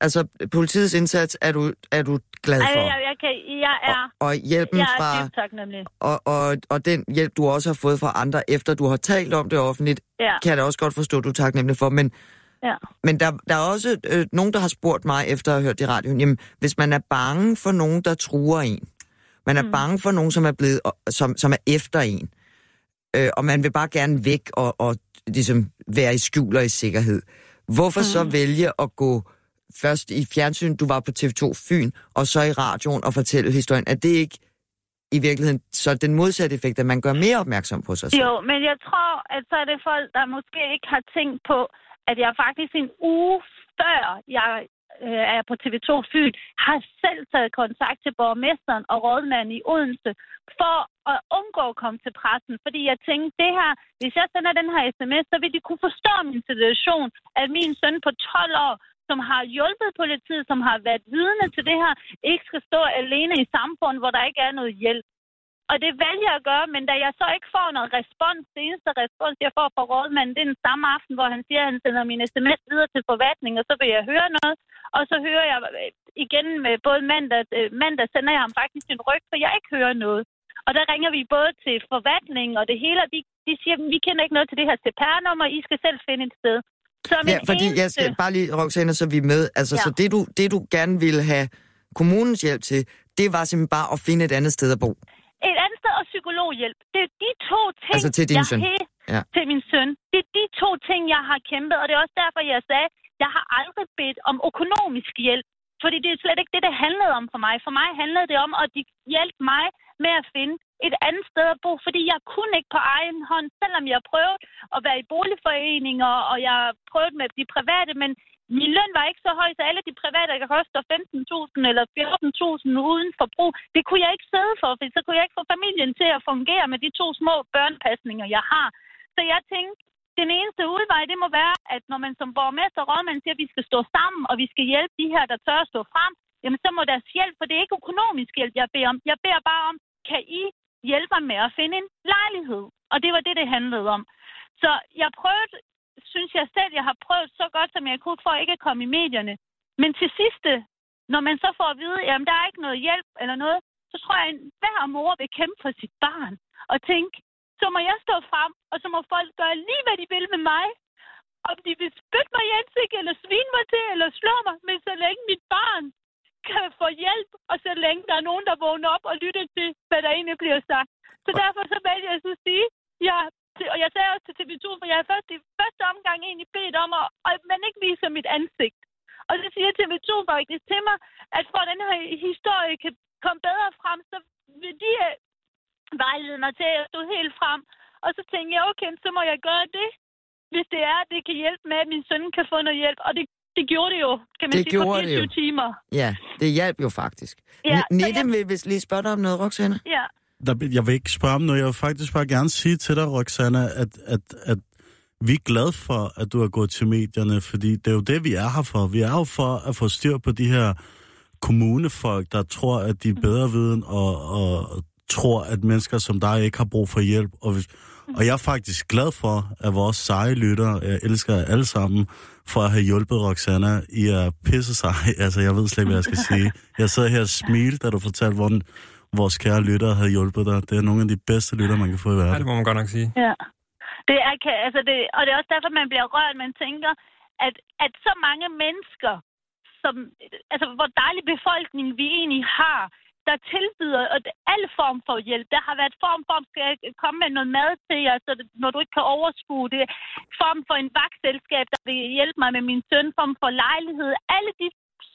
altså, politiets indsats er du, er du glad Ej, for? jeg, jeg, kan, jeg er, Og hjælpen jeg er fra, dybt taknemmelig. og, og, og den hjælp, du også har fået fra andre, efter du har talt om det offentligt, Ja. kan jeg da også godt forstå, du er taknemmelig for. Men, Ja. men der, der er også øh, nogen, der har spurgt mig, efter at have hørt i radioen, jamen, hvis man er bange for nogen, der truer en, man er mm. bange for nogen, som er, blevet, som, som er efter en, øh, og man vil bare gerne væk og, og ligesom være i skjul og i sikkerhed. Hvorfor mm. så vælge at gå først i fjernsyn, du var på TV2 Fyn, og så i radioen og fortælle historien? Er det ikke i virkeligheden så den modsatte effekt, at man gør mere opmærksom på sig selv? Jo, men jeg tror, at så er det folk, der måske ikke har tænkt på, at jeg faktisk en uge før jeg øh, er på TV2 Fyn, har selv taget kontakt til borgmesteren og rådmanden i Odense for at undgå at komme til pressen. Fordi jeg tænkte, det her, hvis jeg sender den her sms, så vil de kunne forstå min situation, at min søn på 12 år, som har hjulpet politiet, som har været vidne til det her, ikke skal stå alene i samfundet, hvor der ikke er noget hjælp. Og det vælger jeg at gøre, men da jeg så ikke får noget respons, det eneste respons, jeg får fra rådmanden, det er den samme aften, hvor han siger, at han sender min sms videre til forvaltning, og så vil jeg høre noget. Og så hører jeg øh, igen med både mandag, øh, mandag sender jeg ham faktisk en ryg, for jeg ikke hører noget. Og der ringer vi både til forvaltningen og det hele, og de, de siger, at vi kender ikke noget til det her CPR-nummer, I skal selv finde et sted. Så Ja, fordi jeg skal bare lige, Roxanne, så vi er med. Altså, Ja. så det du, det du gerne ville have kommunens hjælp til, det var simpelthen bare at finde et andet sted at bo. Et andet sted og psykologhjælp. Det er de to ting, Altså til din jeg søn. he- Ja. til min søn. Det er de to ting, jeg har kæmpet, og det er også derfor, jeg sagde, jeg har aldrig bedt om økonomisk hjælp. Fordi det er slet ikke det, det handlede om for mig. For mig handlede det om, at de hjælpe mig med at finde et andet sted at bo, fordi jeg kunne ikke på egen hånd, selvom jeg prøvede at være i boligforeninger, og jeg prøvede med de private, men min løn var ikke så høj, så alle de private, der koster 15.000 eller 14.000 uden forbrug, det kunne jeg ikke sidde for, for så kunne jeg ikke få familien til at fungere med de to små børnepasninger, jeg har. Så jeg tænkte, den eneste udvej, det må være, at når man som borgmester og rådmand siger, at vi skal stå sammen, og vi skal hjælpe de her, der tør at stå frem, jamen så må deres hjælp, for det er ikke økonomisk hjælp, jeg beder om. Jeg beder bare om, kan I hjælpe mig med at finde en lejlighed? Og det var det, det handlede om. Så jeg prøvede, synes jeg selv, jeg har prøvet så godt, som jeg kunne, for ikke at komme i medierne. Men til sidste, når man så får at vide, at der er ikke noget hjælp eller noget, så tror jeg, at hver mor vil kæmpe for sit barn og tænke, så må jeg stå frem, og så må folk gøre lige, hvad de vil med mig. Om de vil spytte mig i ansigt, eller svine mig til, eller slå mig, men så længe mit barn kan få hjælp, og så længe der er nogen, der vågner op og lytter til, hvad der egentlig bliver sagt. Så derfor så vælger jeg så at sige, ja, og jeg sagde også til TV2, for jeg har først i første omgang egentlig bedt om, at, at man ikke viser mit ansigt. Og så siger TV2 faktisk til mig, at for at den her historie kan komme bedre frem, så vil de øh, vejlede mig til at stå helt frem. Og så tænkte jeg, okay, så må jeg gøre det, hvis det er, at det kan hjælpe med, at min søn kan få noget hjælp. Og det, det gjorde det jo, kan man Det sige, på gjorde det 24 jo. timer. Ja, det hjalp jo faktisk. Ja, Nette jeg- vil lige spørge dig om noget, Roxanne. Ja. Der, jeg vil ikke spørge om noget. Jeg vil faktisk bare gerne sige til dig, Roxanne, at, at, at vi er glade for, at du har gået til medierne, fordi det er jo det, vi er her for. Vi er jo for at få styr på de her kommunefolk, der tror, at de er bedre viden, og, og tror, at mennesker som dig ikke har brug for hjælp. Og, hvis, og jeg er faktisk glad for, at vores seje lytter, jeg elsker jer alle sammen, for at have hjulpet Roxanne. I er pisse seje. Altså, jeg ved slet ikke, hvad jeg skal sige. Jeg sidder her og smiler, da du fortalte, hvordan vores kære lyttere havde hjulpet dig. Det er nogle af de bedste lytter, man kan få i Ja, verden. det må man godt nok sige. Ja. Det er, altså det, og det er også derfor, man bliver rørt. Man tænker, at, at så mange mennesker, som, altså hvor dejlig befolkning vi egentlig har, der tilbyder og det- alle form for hjælp. Der har været form for, skal jeg komme med noget mad til jer, så det, når du ikke kan overskue det. Form for en vagtselskab, der vil hjælpe mig med min søn. Form for lejlighed. Alle de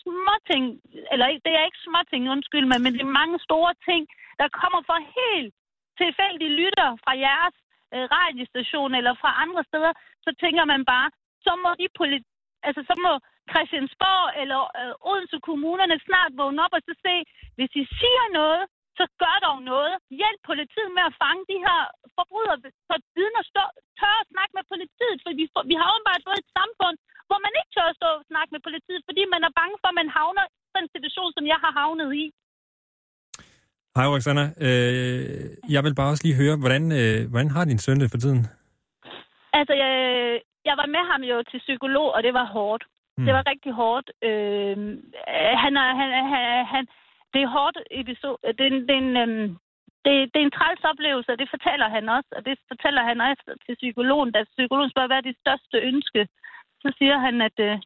små ting, eller det er ikke små ting, undskyld mig, men det er mange store ting, der kommer fra helt tilfældige lytter fra jeres øh, radiostation eller fra andre steder, så tænker man bare, så må de politi- altså så må Christiansborg eller øh, Odense kommunerne snart vågne op og så se, hvis I siger noget, så gør dog noget. Hjælp politiet med at fange de her forbrydere, så vidner stå, tør at snakke med politiet, for vi, vi har åbenbart fået et samfund, hvor man ikke tør at stå og snakke med politiet, fordi man er bange for, at man havner i den situation, som jeg har havnet i. Hej, Roxanna. Øh, jeg vil bare også lige høre, hvordan, øh, hvordan har din søn det for tiden? Altså, jeg, jeg var med ham jo til psykolog, og det var hårdt. Mm. Det var rigtig hårdt. Øh, han, er, han, han, han, det er hårdt episode. Det, er en- det, er en, øhm, det, det er en træls oplevelse, og det fortæller han også. Og det fortæller han også til psykologen. Da psykologen spørger, hvad er dit største ønske? Så siger han, at, øh,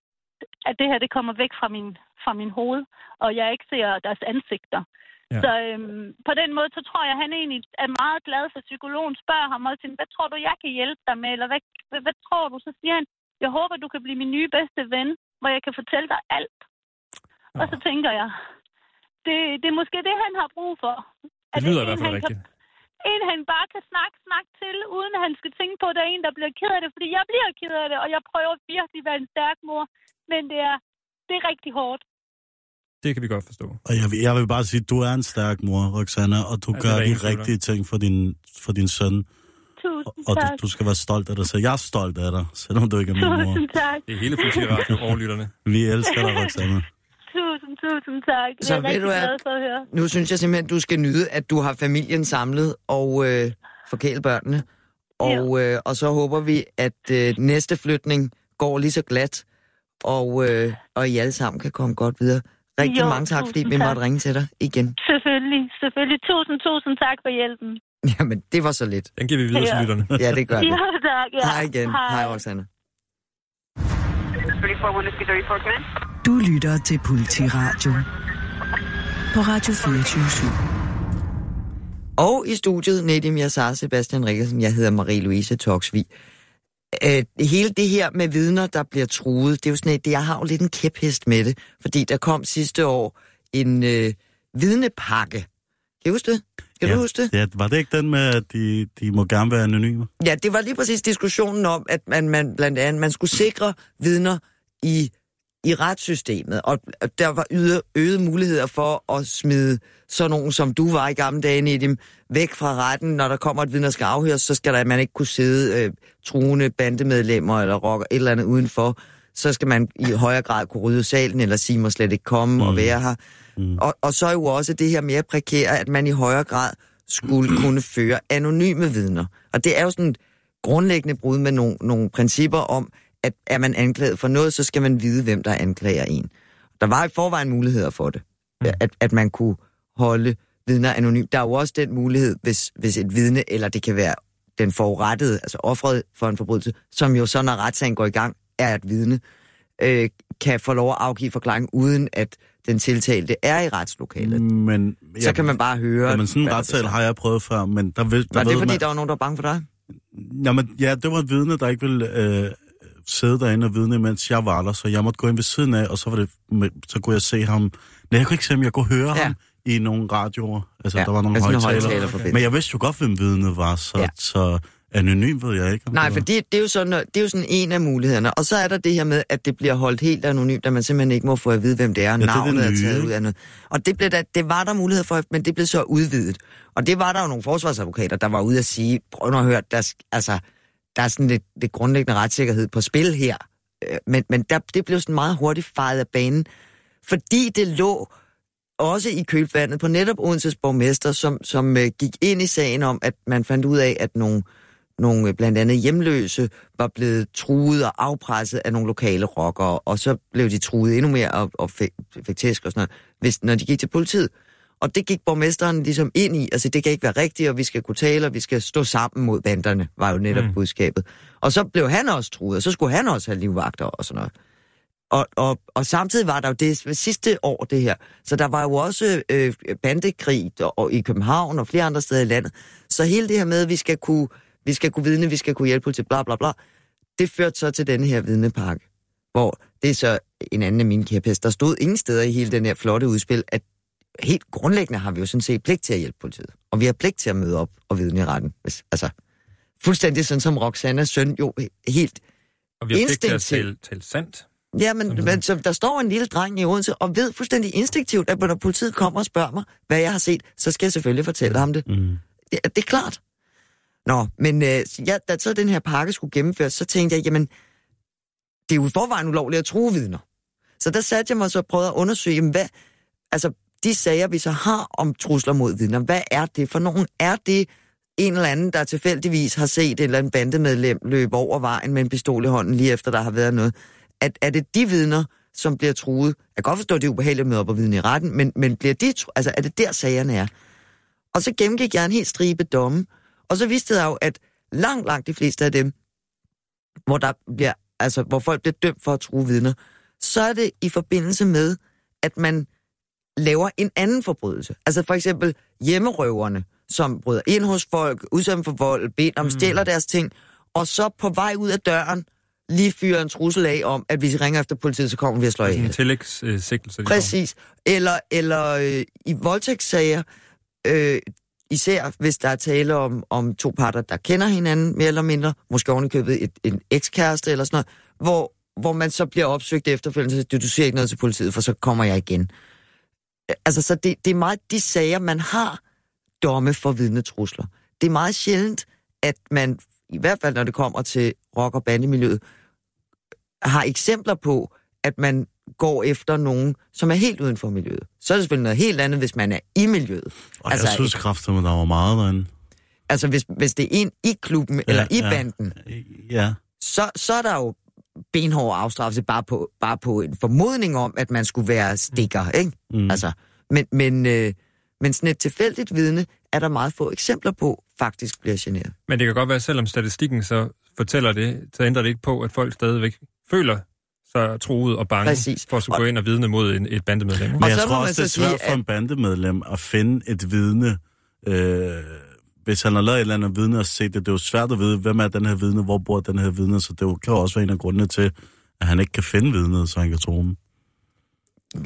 at det her det kommer væk fra min, fra min hoved, og jeg ikke ser deres ansigter. Ja. Ja. Så øhm, på den måde, så tror jeg, at han egentlig er meget glad for psykologen. Spørger ham også, hvad tror du, jeg kan hjælpe dig med? Eller hvad, hvad, hvad tror du? Så siger han, jeg håber, du kan blive min nye bedste ven, hvor jeg kan fortælle dig alt. Nå. Og så tænker jeg, det, det er måske det, han har brug for. Det lyder i hvert fald rigtigt. Kan, en, han bare kan snakke, snakke til, uden at han skal tænke på, at der er en, der bliver ked af det. Fordi jeg bliver ked af det, og jeg prøver virkelig at være en stærk mor. Men det er, det er rigtig hårdt. Det kan vi godt forstå. Og jeg, vil- jeg vil bare sige, at du er en stærk mor, Roxanna, og du Ja, gør de rigtige ting for din, for din søn. Tusind Og du, tak. du skal være stolt af dig. Så jeg er stolt af dig, selvom du ikke er min mor. Tusind tak. Det er hele politiradio og lytterne. Vi elsker dig, Roxanna. Tusind, tusind tak. Så jeg er ved rigtig du hvad? glad for at høre. Nu synes jeg simpelthen, du skal nyde, at du har familien samlet og øh, forkæle børnene. Og, øh, og så håber vi, at øh, næste flytning går lige så glat, og, øh, og I alle sammen kan komme godt videre. Rigtig Jo, mange tak, fordi vi tak. måtte ringe til dig igen. Selvfølgelig, selvfølgelig. Tusind, tusind tak for hjælpen. Jamen, det var så lidt. Den giver vi videre til Ja. lytterne. Ja, det gør vi. Ja, tak. Ja. Hej igen. Hej, Roxanne. 34 Whiskey 34 Command. Du lytter til Politiradio på Radio 24 Og i studiet, Nedim Yassar, Sebastian Rikkelsen, jeg hedder Marie-Louise Toksvig. Øh, hele det her med vidner, der bliver truet, det er jo sådan et, jeg har jo lidt en kæphest med det, fordi der kom sidste år en øh, vidnepakke. Kan du huske det? Kan ja, du huske det? Ja, var det ikke den med, at de, de må gerne være anonyme? Ja, det var lige præcis diskussionen om, at man, man blandt andet man skulle sikre vidner i i retssystemet, og der var yde, øget muligheder for at smide sådan nogen, som du var i gamle dage, Nedim, væk fra retten. Når der kommer et vidne, der skal afhøres, så skal der, man ikke kunne sidde øh, truende bandemedlemmer eller rocker et eller andet udenfor. Så skal man i højere grad kunne rydde salen, eller sige, må slet ikke komme mm. og være her. Mm. Og, og så er jo også det her mere prekære, at man i højere grad skulle kunne føre anonyme vidner. Og det er jo sådan et grundlæggende brud med nogle, nogle principper om, at er man anklaget for noget, så skal man vide, hvem der anklager en. Der var i forvejen muligheder for det. Mm. At, at man kunne holde vidner anonymt. Der er jo også den mulighed, hvis, hvis et vidne, eller det kan være den forurettede, altså offret for en forbrydelse, som jo så, når retssagen går i gang, er et vidne, øh, kan få lov at afgive forklaring, uden at den tiltalte er i retslokalet. Men, så kan man bare høre... Jamen, sådan en retssal har jeg prøvet før, men der, vil, der. Var det, ved fordi man... der var nogen, der var bange for dig? Jamen, ja, det var et vidne, der ikke ville øh, sidde derinde og vidne, mens jeg var der, så jeg måtte gå ind ved siden af, og så, var det, så kunne jeg se ham. Nej, jeg kunne ikke se ham, jeg kunne høre Ja. ham i nogle radioer. Altså, Ja, ja, der var nogle altså en højtalere. højttalerforbindelse. Men jeg vidste jo godt, hvem vidnet var, så, Ja. ja. så anonym ved jeg ikke. Om Nej, det for det, det, er jo sådan, det er jo sådan en af mulighederne. Og så er der det her med, at det bliver holdt helt anonymt, at man simpelthen ikke må få at vide, hvem det er. det er det Navnet er taget ud af noget. Og det, blev der, det var der mulighed for, men det blev så udvidet. Og det var der jo nogle forsvarsadvokater, der var ude at sige, prøv nu at høre, der, altså, der er sådan lidt, lidt grundlæggende retssikkerhed på spil her. Men, men der, det blev sådan meget hurtigt fejret af banen, fordi det lå også i kølvandet på netop Odenses borgmester, som, som gik ind i sagen om, at man fandt ud af, at nogle, nogle blandt andet hjemløse var blevet truet og afpresset af nogle lokale rockere, og så blev de truet endnu mere og, og fik, fik tæsk og sådan noget, hvis, når de gik til politiet. Og det gik borgmesteren ligesom ind i, altså det kan ikke være rigtigt, og vi skal kunne tale, og vi skal stå sammen mod banderne, var jo netop mm. budskabet. Og så blev han også truet, og så skulle han også have livvagter og sådan noget. Og, og, og samtidig var der jo det sidste år, det her. Så der var jo også øh, bandekrig og, og i København og flere andre steder i landet. Så hele det her med, at vi skal kunne, vi skal kunne vidne, vi skal kunne hjælpe til bla bla bla, det førte så til denne her vidnepakke. Hvor det er så en anden af mine kæpheste. Der stod ingen steder i hele den her flotte udspil, at helt grundlæggende har vi jo sådan set pligt til at hjælpe politiet. Og vi har pligt til at møde op og vidne i retten. Hvis, altså, fuldstændig sådan som Roxannas søn jo helt Og vi har pligt til at tale, tale sandt. Ja, men, men så der står en lille dreng i Odense og ved fuldstændig instinktivt, at når politiet kommer og spørger mig, hvad jeg har set, så skal jeg selvfølgelig fortælle ham det. Mm. Det, det er klart. Nå, men øh, ja, da så den her pakke skulle gennemføres, så tænkte jeg, jamen, det er jo forvejen ulovligt at true vidner. Så der satte jeg mig så og prøvede at undersøge, jamen, hvad, altså, de sager, vi så har om trusler mod vidner, hvad er det for nogen? Er det en eller anden, der tilfældigvis har set et eller andet bandemedlem løbe over vejen med en pistol i hånden, lige efter der har været noget? Er, er det de vidner, som bliver truet? Jeg kan godt forstå, at det er ubehageligt at møde op og vidne i retten, men, men bliver de, altså, er det der sagerne er? Og så gennemgik jeg en helt stribe domme, og så vidste jeg jo, at langt, langt de fleste af dem, hvor, der bliver, altså, hvor folk bliver dømt for at true vidner, så er det i forbindelse med, at man laver en anden forbrydelse. Altså for eksempel hjemmerøverne, som bryder ind hos folk, udsat dem for vold, beder om, stjæler deres ting, og så på vej ud af døren lige fyrer en trussel af om, at hvis I ringer efter politiet, så kommer vi at slå Sådan ihjel. en tillægssigtelse. Præcis. Eller, eller øh, i voldtægtssager, øh, især hvis der er tale om, om to parter, der kender hinanden mere eller mindre, måske ovenikøbet et, en ekskæreste eller sådan noget, hvor, hvor man så bliver opsøgt efterfølgende, så du, du siger ikke noget til politiet, for så kommer jeg igen. Altså, så det, det er meget de sager, man har domme for vidnetrusler. Det er meget sjældent, at man, i hvert fald når det kommer til rock- og bandemiljøet, har eksempler på, at man går efter nogen, som er helt uden for miljøet. Så er det selvfølgelig noget helt andet, hvis man er i miljøet. Og altså, jeg synes kraftigt, at der var meget derinde. altså hvis, hvis det er en i klubben ja, eller i ja. banden, Ja. så, så er der jo benhård afstraffelse bare på, bare på en formodning om, at man skulle være stikker, ikke? Mm. Altså, men, men, øh, men sådan et tilfældigt vidne er der meget få eksempler på, faktisk bliver generet. Men det kan godt være, at selvom statistikken så fortæller det, så ændrer det ikke på, at folk stadigvæk føler sig truet og bange Præcis. for at skulle gå ind og vidne mod en, et bandemedlem. Men Og jeg så må tror også, det er svært for at- en bandemedlem at finde et vidne. Øh, hvis han har lavet et eller andet vidne og set det, det er jo svært at vide, hvem er den her vidne, hvor bor den her vidne, så det jo- kan jo også være en af grundene til, at han ikke kan finde vidnet, så han kan tro dem.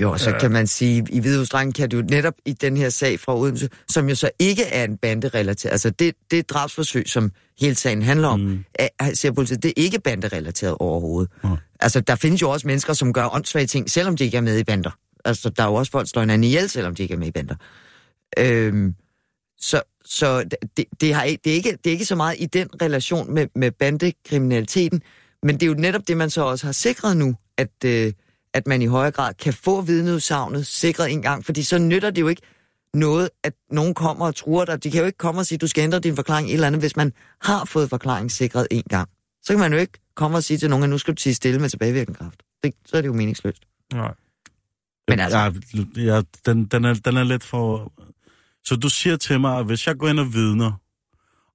Jo, så kan man sige, i vid udstrækning kan du jo netop i den her sag fra Odense, som jo så ikke er en banderelateret, altså det, det drabsforsøg, som hele sagen handler om, Mm. er, siger politiet, det er ikke banderelateret overhovedet. Nej. Altså, der findes jo også mennesker, som gør åndssvage ting, selvom de ikke er med i bander. Altså, der er jo også folk, der slår hinanden ihjel, selvom de ikke er med i bander. Øhm, så så det, det, har, det, er ikke, det er ikke så meget i den relation med, med bandekriminaliteten, men det er jo netop det, man så også har sikret nu, at, øh, at man i højere grad kan få vidneudsagnet sikret en gang, fordi så nytter det jo ikke noget, at nogen kommer og truer dig. De kan jo ikke komme og sige, du skal ændre din forklaring et eller andet, hvis man har fået forklaringen sikret en gang. Så kan man jo ikke komme og sige til nogen, at nu skal du sige stille med tilbagevirkende kraft. Det, så er det jo meningsløst. Nej. Men altså- Ja, ja, den, den, er, den er lidt for... Så du siger til mig, at hvis jeg går ind og vidner,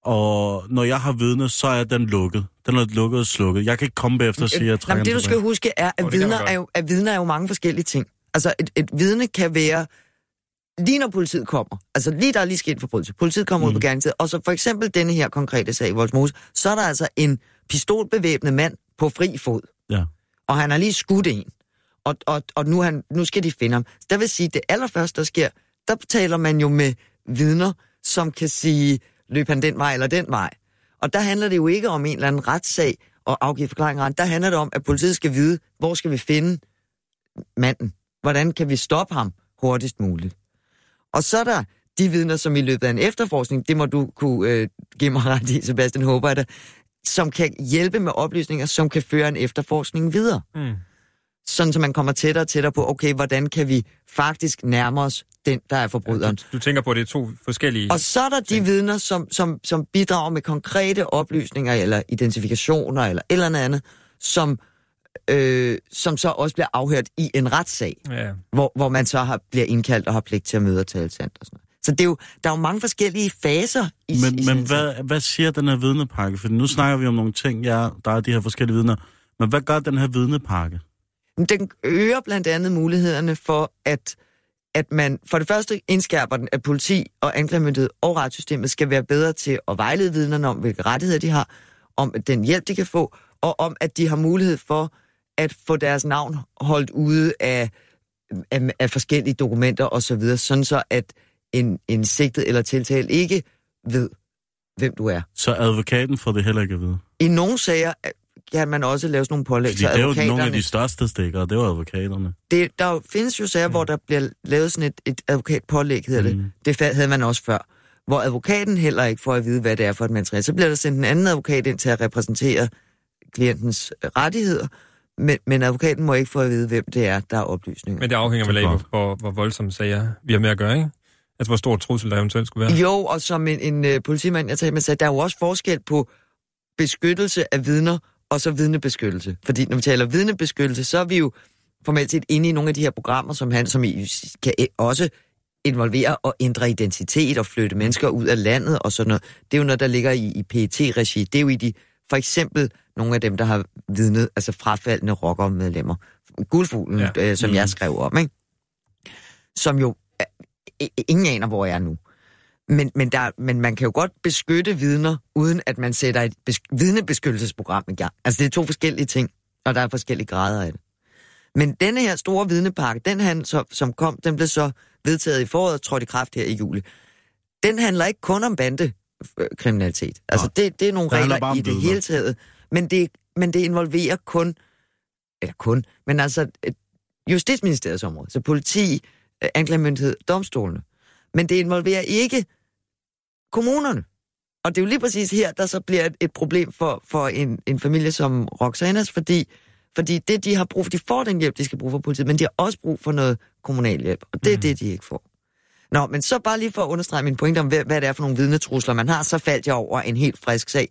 og når jeg har vidnet, så er den lukket. Den er lukket og slukket. Jeg kan ikke komme bagefter og sige, at jeg trækker men det du skal huske er, at, man vidner er, jo, at vidner er jo mange forskellige ting. Altså et, et vidne kan være, lige når politiet kommer, altså lige der er lige sket forbrydelse, politiet kommer mm. ud på gerningstid, og så for eksempel denne her konkrete sag i Voldsmose, så er der altså en pistolbevæbnet mand på fri fod, Ja. og han har lige skudt en, og, og, og nu, han, nu skal de finde ham. Så der vil sige, det allerførste, der sker, der taler man jo med vidner, som kan sige, løb han den vej eller den vej. Og der handler det jo ikke om en eller anden retssag og afgive forklaring Der handler det om, at politiet skal vide, hvor skal vi finde manden? Hvordan kan vi stoppe ham hurtigst muligt? Og så er der de vidner, som i løbet af en efterforskning, det må du kunne øh, give mig ret i, Sebastian Håber, det, som kan hjælpe med oplysninger, som kan føre en efterforskning videre. Mm. Sådan, så man kommer tættere og tættere på, okay, hvordan kan vi faktisk nærme os den, der er forbryderen? Du, du tænker på, at det er to forskellige... Og så er der de vidner, som, som, som bidrager med konkrete oplysninger, eller identifikationer, eller et eller andet, som, øh, som så også bliver afhørt i en retssag, Ja. hvor, hvor man så har, bliver indkaldt og har pligt til at møde og tale sandt. Og sådan noget. Så det er jo, der er jo mange forskellige faser i i Men, sådan men hvad, hvad siger den her vidnepakke? For nu snakker vi om nogle ting, ja, der er de her forskellige vidner. Men hvad gør den her vidnepakke? Den øger blandt andet mulighederne for, at, at man for det første indskærper den, at politi og anklagemyndighed og retssystemet skal være bedre til at vejlede vidnerne om, hvilke rettigheder de har, om den hjælp, de kan få, og om, at de har mulighed for at få deres navn holdt ude af, af, af forskellige dokumenter osv., sådan så at en, en sigtet eller tiltalt ikke ved, hvem du er. Så advokaten får det heller ikke at vide. I nogle sager kan man også lave sådan nogle pålæg, Fordi så det er jo nogle af advokaterne- de største stikker, det er jo advokaterne. det, der jo findes jo sager, mm. hvor der bliver lavet sådan et, et advokatpålæg, hedder det. Mm. Det fa- havde man også før. Hvor advokaten heller ikke får at vide, hvad det er for et materiale. Så bliver der sendt en anden advokat ind til at repræsentere klientens øh, rettigheder, men, men advokaten må ikke få at vide, hvem det er, der er oplysninger. Men det afhænger vel Det af, hvor, hvor, hvor voldsomme sager vi har med at gøre, ikke? Altså, hvor stor trussel der eventuelt skulle være. Jo, og som en, en uh, politimand, jeg talte med, sagde, der er jo også forskel på beskyttelse af vidner og så vidnebeskyttelse. Fordi når vi taler vidnebeskyttelse, så er vi jo formelt set inde i nogle af de her programmer, som, han, som I kan også involvere og ændre identitet og flytte mennesker ud af landet og sådan noget. Det er jo noget, der ligger i, i PET-regi. Det er jo i de, for eksempel nogle af dem, der har vidnet, altså frafaldende rockermedlemmer. Guldfuglen, ja. øh, som Mm. jeg skrev om, ikke? Som jo, øh, ingen aner, hvor jeg er nu. Men, men, der, men man kan jo godt beskytte vidner, uden at man sætter et bes- vidnebeskyttelsesprogram i gang. Altså, det er to forskellige ting, og der er forskellige grader af det. Men denne her store vidnepakke, den han, så, som kom, den blev så vedtaget i foråret og trådte i kraft her i juli. Den handler ikke kun om bandekriminalitet. Altså, det, det er nogle handler regler i det hele taget. Men det, men det involverer kun, eller kun, men altså et justitsministeriets område, så politi, øh, anklagemyndighed, domstolene. Men det involverer ikke kommunerne. Og det er jo lige præcis her, der så bliver et, et problem for, for en, en familie som Roxanas, fordi, fordi det, de har brug for, de får den hjælp, de skal bruge for politiet, men de har også brug for noget kommunal hjælp, og det er Mhm. det, de ikke får. Nå, men så bare lige for at understrege min pointe om, hvad, hvad det er for nogle vidnetrusler, man har, så faldt jeg over en helt frisk sag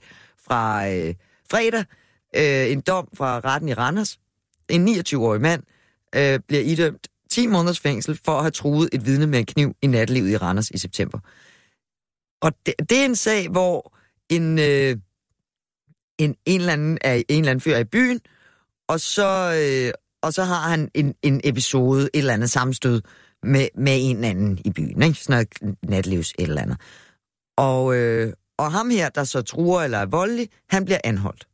fra øh, fredag. Øh, en dom fra retten i Randers. En 29-årig mand øh, bliver idømt 10 måneders fængsel for at have truet et vidne med en kniv i nattelivet i Randers i september. Og det, det er en sag, hvor en, øh, en, en, eller anden, er, en eller anden fyr er i byen, og så, øh, og så har han en, en episode, et eller andet sammenstød med, med en anden i byen. Ikke? Sådan noget natlivs et eller andet. Og, øh, og ham her, der så truer eller er voldelig, han bliver anholdt.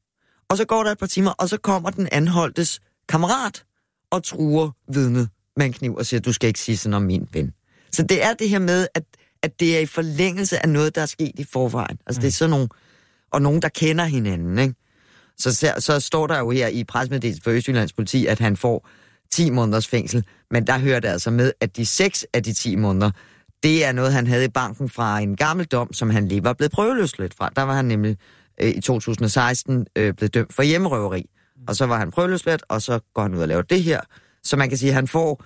Og så går der et par timer, og så kommer den anholdtes kammerat og truer vidnet med en kniv og siger, du skal ikke sige sådan om min ven. Så det er det her med, at, at det er i forlængelse af noget, der er sket i forvejen. Altså mm. det er sådan nogle, og nogen, der kender hinanden, ikke? Så, så, så står der jo her i presmeddelelsen for Østjyllands politi, at han får 10 måneders fængsel. Men der hører det altså med, at de 6 af de 10 måneder, det er noget, han havde i banken fra en gammel dom, som han lige var blevet prøveløsladt fra. Der var han nemlig øh, i 2016 øh, blevet dømt for hjemmerøveri. Og så var han prøveløsladt, og så går han ud og laver det her. Så man kan sige, at han får,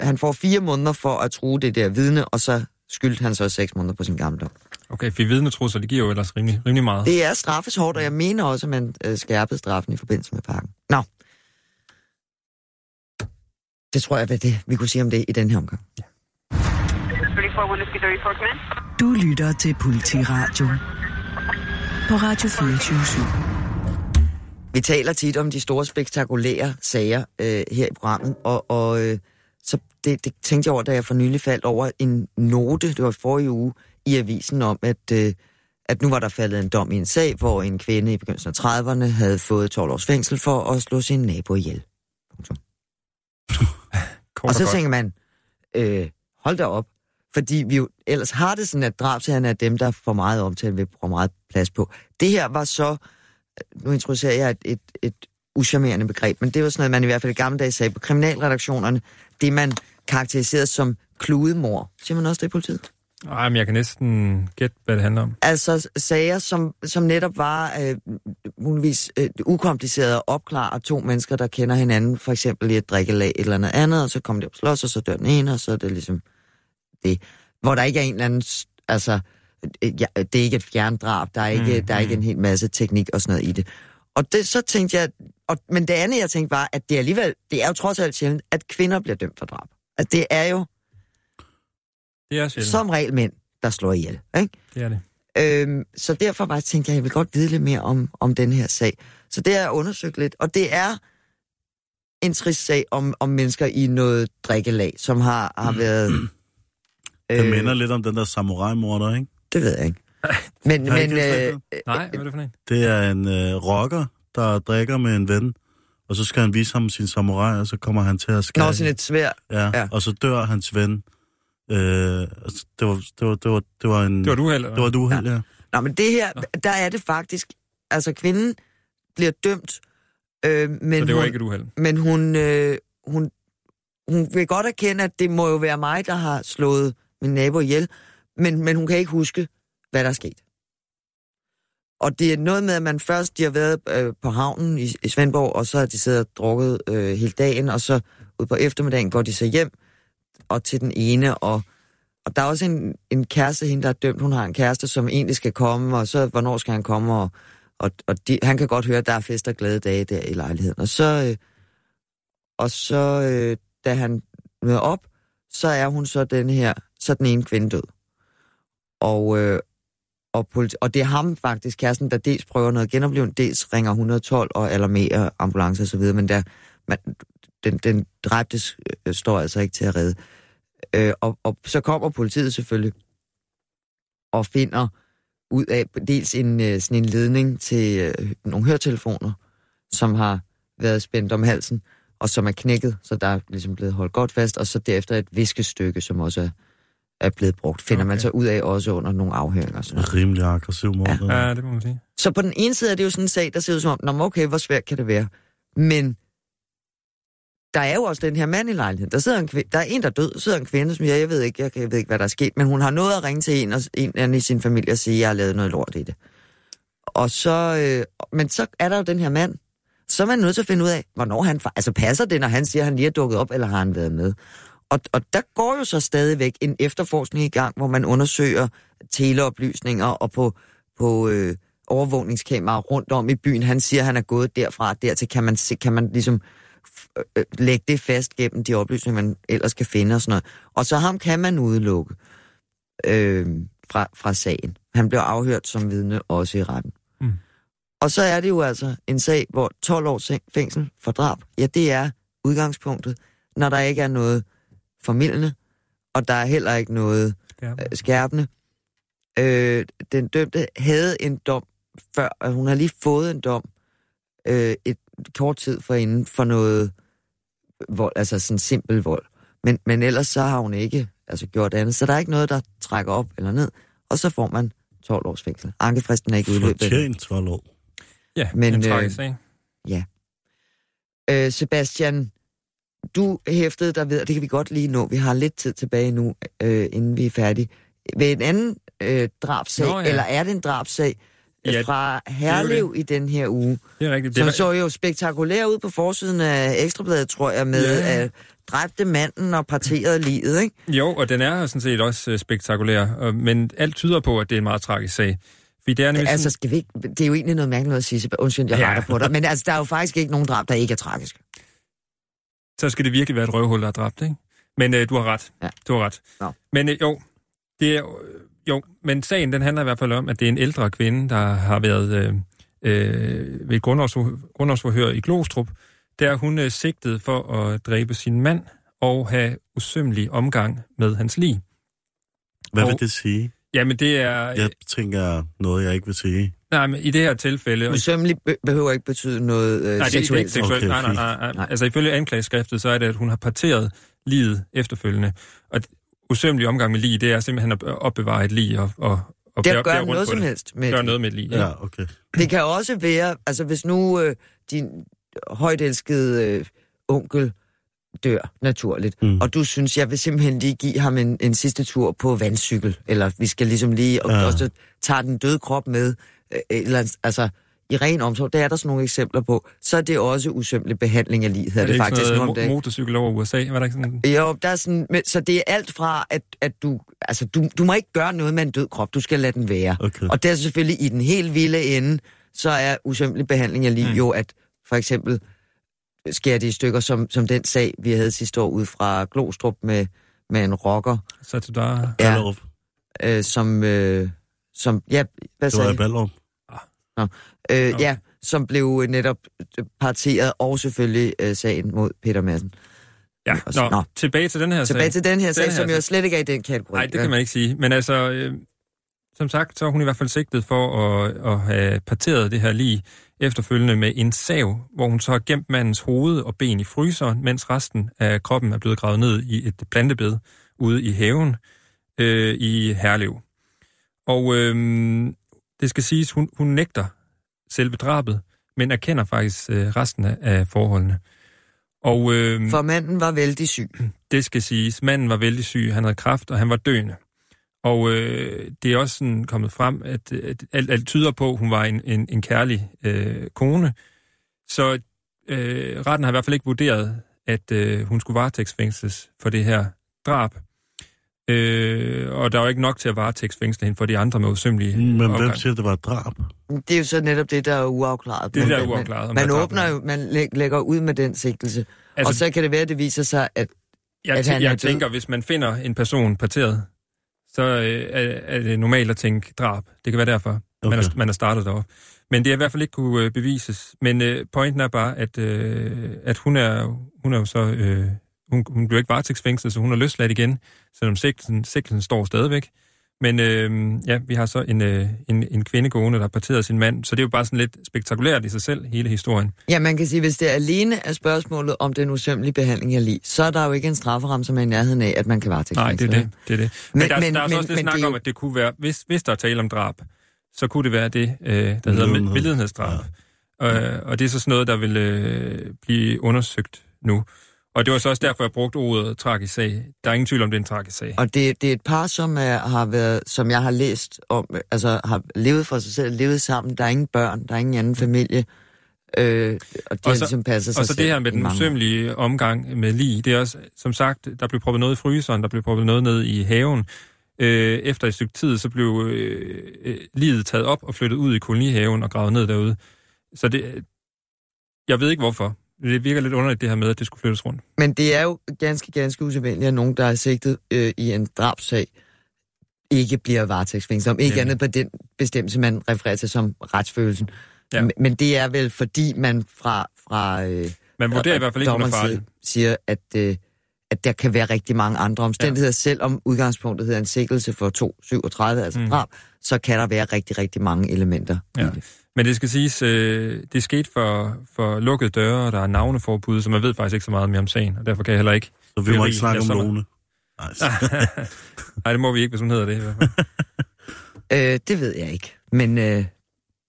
han får fire måneder for at true det der vidne, og så skyldte han så seks måneder på sin gamle dom. Okay, for vidnetrusser, det giver jo ellers rimelig, rimelig meget. Det er straffes hårdt, og jeg mener også, at man øh, skærpede straffen i forbindelse med pakken. Nå. Det tror jeg, hvad det, vi kunne sige om det i den her omgang. 34 Whiskey 34 command. Du lytter til Politiradio på Radio 24 Vi taler tit om de store spektakulære sager øh, her i programmet, og, og øh, så det, det tænkte jeg over, da jeg for nylig faldt over en note, det var forrige uge, i avisen om, at, øh, at nu var der faldet en dom i en sag, hvor en kvinde i begyndelsen af 30'erne havde fået 12 års fængsel for at slå sin nabo ihjel. Punktum. Og så godt. tænker man, øh, hold da op, fordi vi jo ellers har det sådan, at drabsherrerne er dem, der får meget omtale, vil bruge meget plads på. Det her var så, nu introducerer jeg et, et, et uschammerende begreb, men det var sådan noget, man i hvert fald i gamle dage sagde på kriminalredaktionerne, det man karakteriserede som kludemor. Siger man også det i politiet? Ej, men jeg kan næsten gætte, hvad det handler om. Altså sager, som, som netop var øh, muligvis øh, ukomplicerede at opklare to mennesker, der kender hinanden, for eksempel i et drikkelag eller andet andet, og så kommer de op og slås, og så dør den ene, og så er det ligesom det. Hvor der ikke er en eller anden, altså, øh, ja, det er ikke et fjerndrab, der er ikke, Mm, der er ikke mm. en hel masse teknik og sådan noget i det. Og det, så tænkte jeg, og, men det andet jeg tænkte var, at det alligevel, det er jo trods alt sjældent, at kvinder bliver dømt for drab. At det er jo Det er sjældent. som regel mænd, der slår ihjel, ikke? Det er det. Øhm, så derfor bare tænkte jeg, at jeg vil godt vide lidt mere om, om den her sag. Så det har jeg undersøgt lidt, og det er en trist sag om, om mennesker i noget drikkelag, som har, har været... Det minder lidt om den der samurai-morder, ikke? Det ved jeg ikke. Men, men ikke øh, det? Nej, hvad er det for en? Det er en øh, rocker, der drikker med en ven, og så skal han vise ham sin samurai, og så kommer han til at skære. når sådan et svær... ja, ja. ja, og så dør hans ven. Øh, altså, det, var, det, var, det, var, det var en... Det var du heller. Det var et uheld, ja. Nå, men det her, der er det faktisk... Altså, kvinden bliver dømt, øh, men, Så det var hun, ikke et uheld. men hun, øh, hun, hun vil godt erkende, at det må jo være mig, der har slået min nabo ihjel, men, men hun kan ikke huske, hvad der er sket. Og det er noget med, at man først de har været øh, på havnen i, i Svendborg, og så har de siddet og drukket øh, hele dagen, og så ud på eftermiddagen går de så hjem og til den ene, og, og der er også en, en kæreste, hende der er dømt, hun har en kæreste, som egentlig skal komme, og så hvornår skal han komme, og, og, og de, han kan godt høre, at der er fest og glade dage der i lejligheden. Og så, øh, og så øh, da han møder op, så er hun så den her, så den ene kvinde død. Og, øh, og, politi- og det er ham faktisk, kæresten, der dels prøver noget genoplevelse, dels ringer 112 og alarmerer ambulance og så videre, men der, man, den, den dræbte øh, står altså ikke til at redde. Øh, og, og så kommer politiet selvfølgelig og finder ud af dels en, øh, sådan en ledning til øh, nogle høretelefoner, som har været spændt om halsen, og som er knækket, så der er ligesom blevet holdt godt fast, og så derefter et viskestykke, som også er, er blevet brugt, finder okay. man så ud af også under nogle afhøringer. Sådan noget. Rimelig aggressiv måde. Ja, det må man sige. Så på den ene side er det jo sådan en sag, der ser ud som om, "Nå, okay, hvor svært kan det være? Men der er jo også den her mand i lejligheden. Der, sidder en kvinde, der er en, der er død, der sidder en kvinde, som jeg, jeg ved ikke, jeg, jeg ved ikke, hvad der er sket, men hun har nået at ringe til en, og, en anden i sin familie og sige, at jeg har lavet noget lort i det. Og så, øh, men så er der jo den her mand, så er man nødt til at finde ud af, hvornår han, altså passer det, når han siger, at han lige er dukket op, eller har han været med? Og, og der går jo så stadigvæk en efterforskning i gang, hvor man undersøger teleoplysninger og på, på øh, overvågningskameraer rundt om i byen. Han siger, at han er gået derfra og dertil. Kan man, se, kan man ligesom øh, øh, lægge det fast gennem de oplysninger, man ellers kan finde og sådan noget. Og så ham kan man udelukke øh, fra, fra sagen. Han blev afhørt som vidne også i retten. Mm. Og så er det jo altså en sag, hvor 12 års fængsel for drab, ja, det er udgangspunktet, når der ikke er noget formidlende, og der er heller ikke noget Ja. øh, skærpende. Øh, den dømte havde en dom før, og hun har lige fået en dom øh, et kort tid forinden for noget vold, altså sådan simpel vold. Men, men ellers så har hun ikke altså gjort andet, så der er ikke noget, der trækker op eller ned, og så får man 12 års fængsel. Ankefristen er ikke udløbet. Fortjent 12 år. Ja, Men, en øh, tragisk sag. Øh, Sebastian, du hæftede dig ved, og det kan vi godt lige nå, vi har lidt tid tilbage nu, øh, inden vi er færdige, ved en anden øh, drabsag, Nå, ja. eller er det en drabsag, øh, Ja, fra Herlev i den her uge, Det er rigtigt. Det som var, så jo spektakulær ud på forsiden af Ekstrabladet, tror jeg, med Ja. at dræbte manden og parterede livet, ikke? Jo, og den er sådan set også øh, spektakulær, men alt tyder på, at det er en meget tragisk sag. Fordi det er nemlig Altså, skal vi ikke, det er jo egentlig noget mærkeligt noget at sige, undskyld, jeg Ja. retter på dig, men altså, der er jo faktisk ikke nogen drab, der ikke er tragisk. Så skal det virkelig være et røvhul, der er dræbt, ikke? Men øh, du har ret. Ja. Du har ret. Nå. Men øh, jo, det er, øh, jo, men sagen den handler i hvert fald om, at det er en ældre kvinde, der har været øh, øh, ved et grundlovsfor- grundlovsforhør i Glostrup, der er hun øh, sigtet for at dræbe sin mand og have usømmelig omgang med hans lig. Hvad vil Og- det sige? Jamen det er... Jeg tænker noget, jeg ikke vil sige. Nej, men i det her tilfælde... og- Usømmelig be- behøver ikke betyde noget øh, Nej, det, det er seksuelt. ikke seksuelt. Okay, Nej, nej, nej, nej. Nej. Altså ifølge anklageskriftet, så er det, at hun har parteret livet efterfølgende. Og usømmelig omgang med lige, det er simpelthen at opbevare et lige og, og, og Det bære- bære gør rundt noget som det. helst med Gør det. noget med lige. Ja. Ja, okay. Det kan også være, altså hvis nu øh, din højt elskede øh, onkel dør naturligt, Mm. og du synes, jeg vil simpelthen lige give ham en, en sidste tur på vandcykel, eller vi skal ligesom lige, og, Ja. ja. og så tager den døde krop med, eller, altså i ren omsorg, der er der sådan nogle eksempler på, så er det også usømmelig behandling af livet, Er det, det, faktisk om noget dagen. mo- motorcykel over USA? Var der ikke sådan... Jo, der er sådan, men, så det er alt fra, at, at du, altså, du, du må ikke gøre noget med en død krop, du skal lade den være. Okay. Og det er selvfølgelig i den helt vilde ende, så er usømmelig behandling af liv Mm. jo, at for eksempel sker det i stykker, som, som den sag, vi havde sidste år ud fra Glostrup med, med en rocker, der... Ja. Ballerup. øh, som, øh, som, ja, hvad Det var sagde i jeg? Ballerup. Øh, Okay. ja, som blev netop øh, parteret, og selvfølgelig øh, sagen mod Peter Madsen. Ja, også- nå, nå. tilbage til den her Tilbage sag. til den her sag, her som jo slet ikke er i den kategori. Nej, det kan man ikke sige. Men altså, øh, som sagt, så er hun i hvert fald sigtet for at, at have parteret det her lige efterfølgende med en sav, hvor hun så har gemt mandens hoved og ben i fryseren, mens resten af kroppen er blevet gravet ned i et plantebed ude i haven øh, i Herlev. Og øh, det skal siges, hun, hun nægter selve drabet, men erkender faktisk øh, resten af, af forholdene. Og, øh, For manden var vældig syg. det skal siges. Manden var vældig syg, han havde kræft, og han var døende. Og øh, det er også sådan kommet frem, at, at alt, alt tyder på, at hun var en, en, en kærlig øh, kone. Så øh, retten har i hvert fald ikke vurderet, at øh, hun skulle varetægtsfængsles for det her drab. Øh, og der er jo ikke nok til at varetægtsfængsle hende for de andre med usømmelige Men hvem omgang. siger, det var et drab? Det er jo så netop det, der er uafklaret. Det Men- der er men- uafklaret, Man, er åbner jo, man læ- lægger ud med den sigtelse. Altså, og så kan det være, at det viser sig, at Jeg, at han er jeg død. tænker, hvis man finder en person parteret, så øh, er, er det normalt at tænke drab. Det kan være derfor, okay. man, er, man er startet derop. Men det er i hvert fald ikke kunne øh, bevises. Men øh, pointen er bare, at, øh, at hun, er, hun er jo så... Øh, hun, hun bliver ikke varetægtsfængslet, så hun er løsladt igen, selvom sigtelsen, sigtelsen står stadigvæk. Men øh, ja, vi har så en, øh, en, en kvinde gående, der har parteret sin mand, så det er jo bare sådan lidt spektakulært i sig selv, hele historien. ja, man kan sige, hvis det alene er spørgsmålet om den usømmelige behandling af lige, så er der jo ikke en strafferamme, som er i nærheden af, at man kan Nej, varetægtsfængsle. det er det. det, er det. Men, Men- der, men- der er så men- også lidt snak er om, at det kunne være, hvis, hvis der er tale om drab, så kunne det være det, øh, der hedder medlidenhedsdrab. Ja. Øh, og det er så sådan noget, der vil øh, blive undersøgt nu. Og det var så også derfor, jeg brugte ordet tragisk sag. Der er ingen tvivl om, det er en tragisk sag. Og det, det er et par, som er, har været, som jeg har læst om, altså har levet for sig selv, levet sammen. Der er ingen børn, der er ingen anden familie. Øh, og de Og så- ligesom passet sig Og så det her med den usømmelige omgang med lige, det er også, som sagt, der blev proppet noget i fryseren, der blev proppet noget ned i haven. Øh, efter et stykke tid, så blev øh, øh, livet taget op og flyttet ud i kolonihaven og gravet ned derude. Så det, jeg ved ikke hvorfor. Det virker lidt underligt det her med, at det skulle flyttes rundt. Men det er jo ganske, ganske usædvanligt, at nogen, der er sigtet øh, i en drabsag, ikke bliver varetægtsfængslet. Om ikke Nemlig. andet på den bestemmelse, man refererer til som retsfølelsen. Ja. Men det er vel fordi, man fra, fra øh, Man vurderer i hvert fald ikke, hun er farlig. siger, at, øh, at der kan være rigtig mange andre omstændigheder. Ja. Selvom udgangspunktet hedder en sikkelse for 237, altså mm. drab, så kan der være rigtig, rigtig mange elementer Ja. i det. Men det skal siges, øh, det skete for, for lukkede døre, og der er navneforbud, så man ved faktisk ikke så meget mere om sagen, og derfor kan jeg heller ikke... Så vi må ikke snakke om Lone. Nej, Nej, det må vi ikke, hvis hun hedder det i hvert fald. øh, det ved jeg ikke, men øh,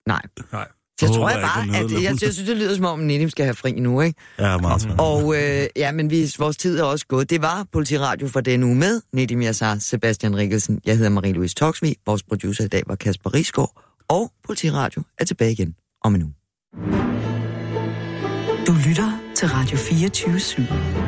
nej. Nej. Jeg tror jeg bare, at jeg, jeg synes, det lyder som om, Nedim skal have fri nu, ikke? Ja, meget. Mm. Og øh, ja, men hvis vores tid er også gået. Det var Politiradio for denne uge med Nedim Yassar, Sebastian Rikkelsen. Jeg hedder Marie-Louise Toksvig. Vores producer i dag var Kasper Risgaard og Politiradio er tilbage igen om en uge. Du lytter til Radio 24 /7.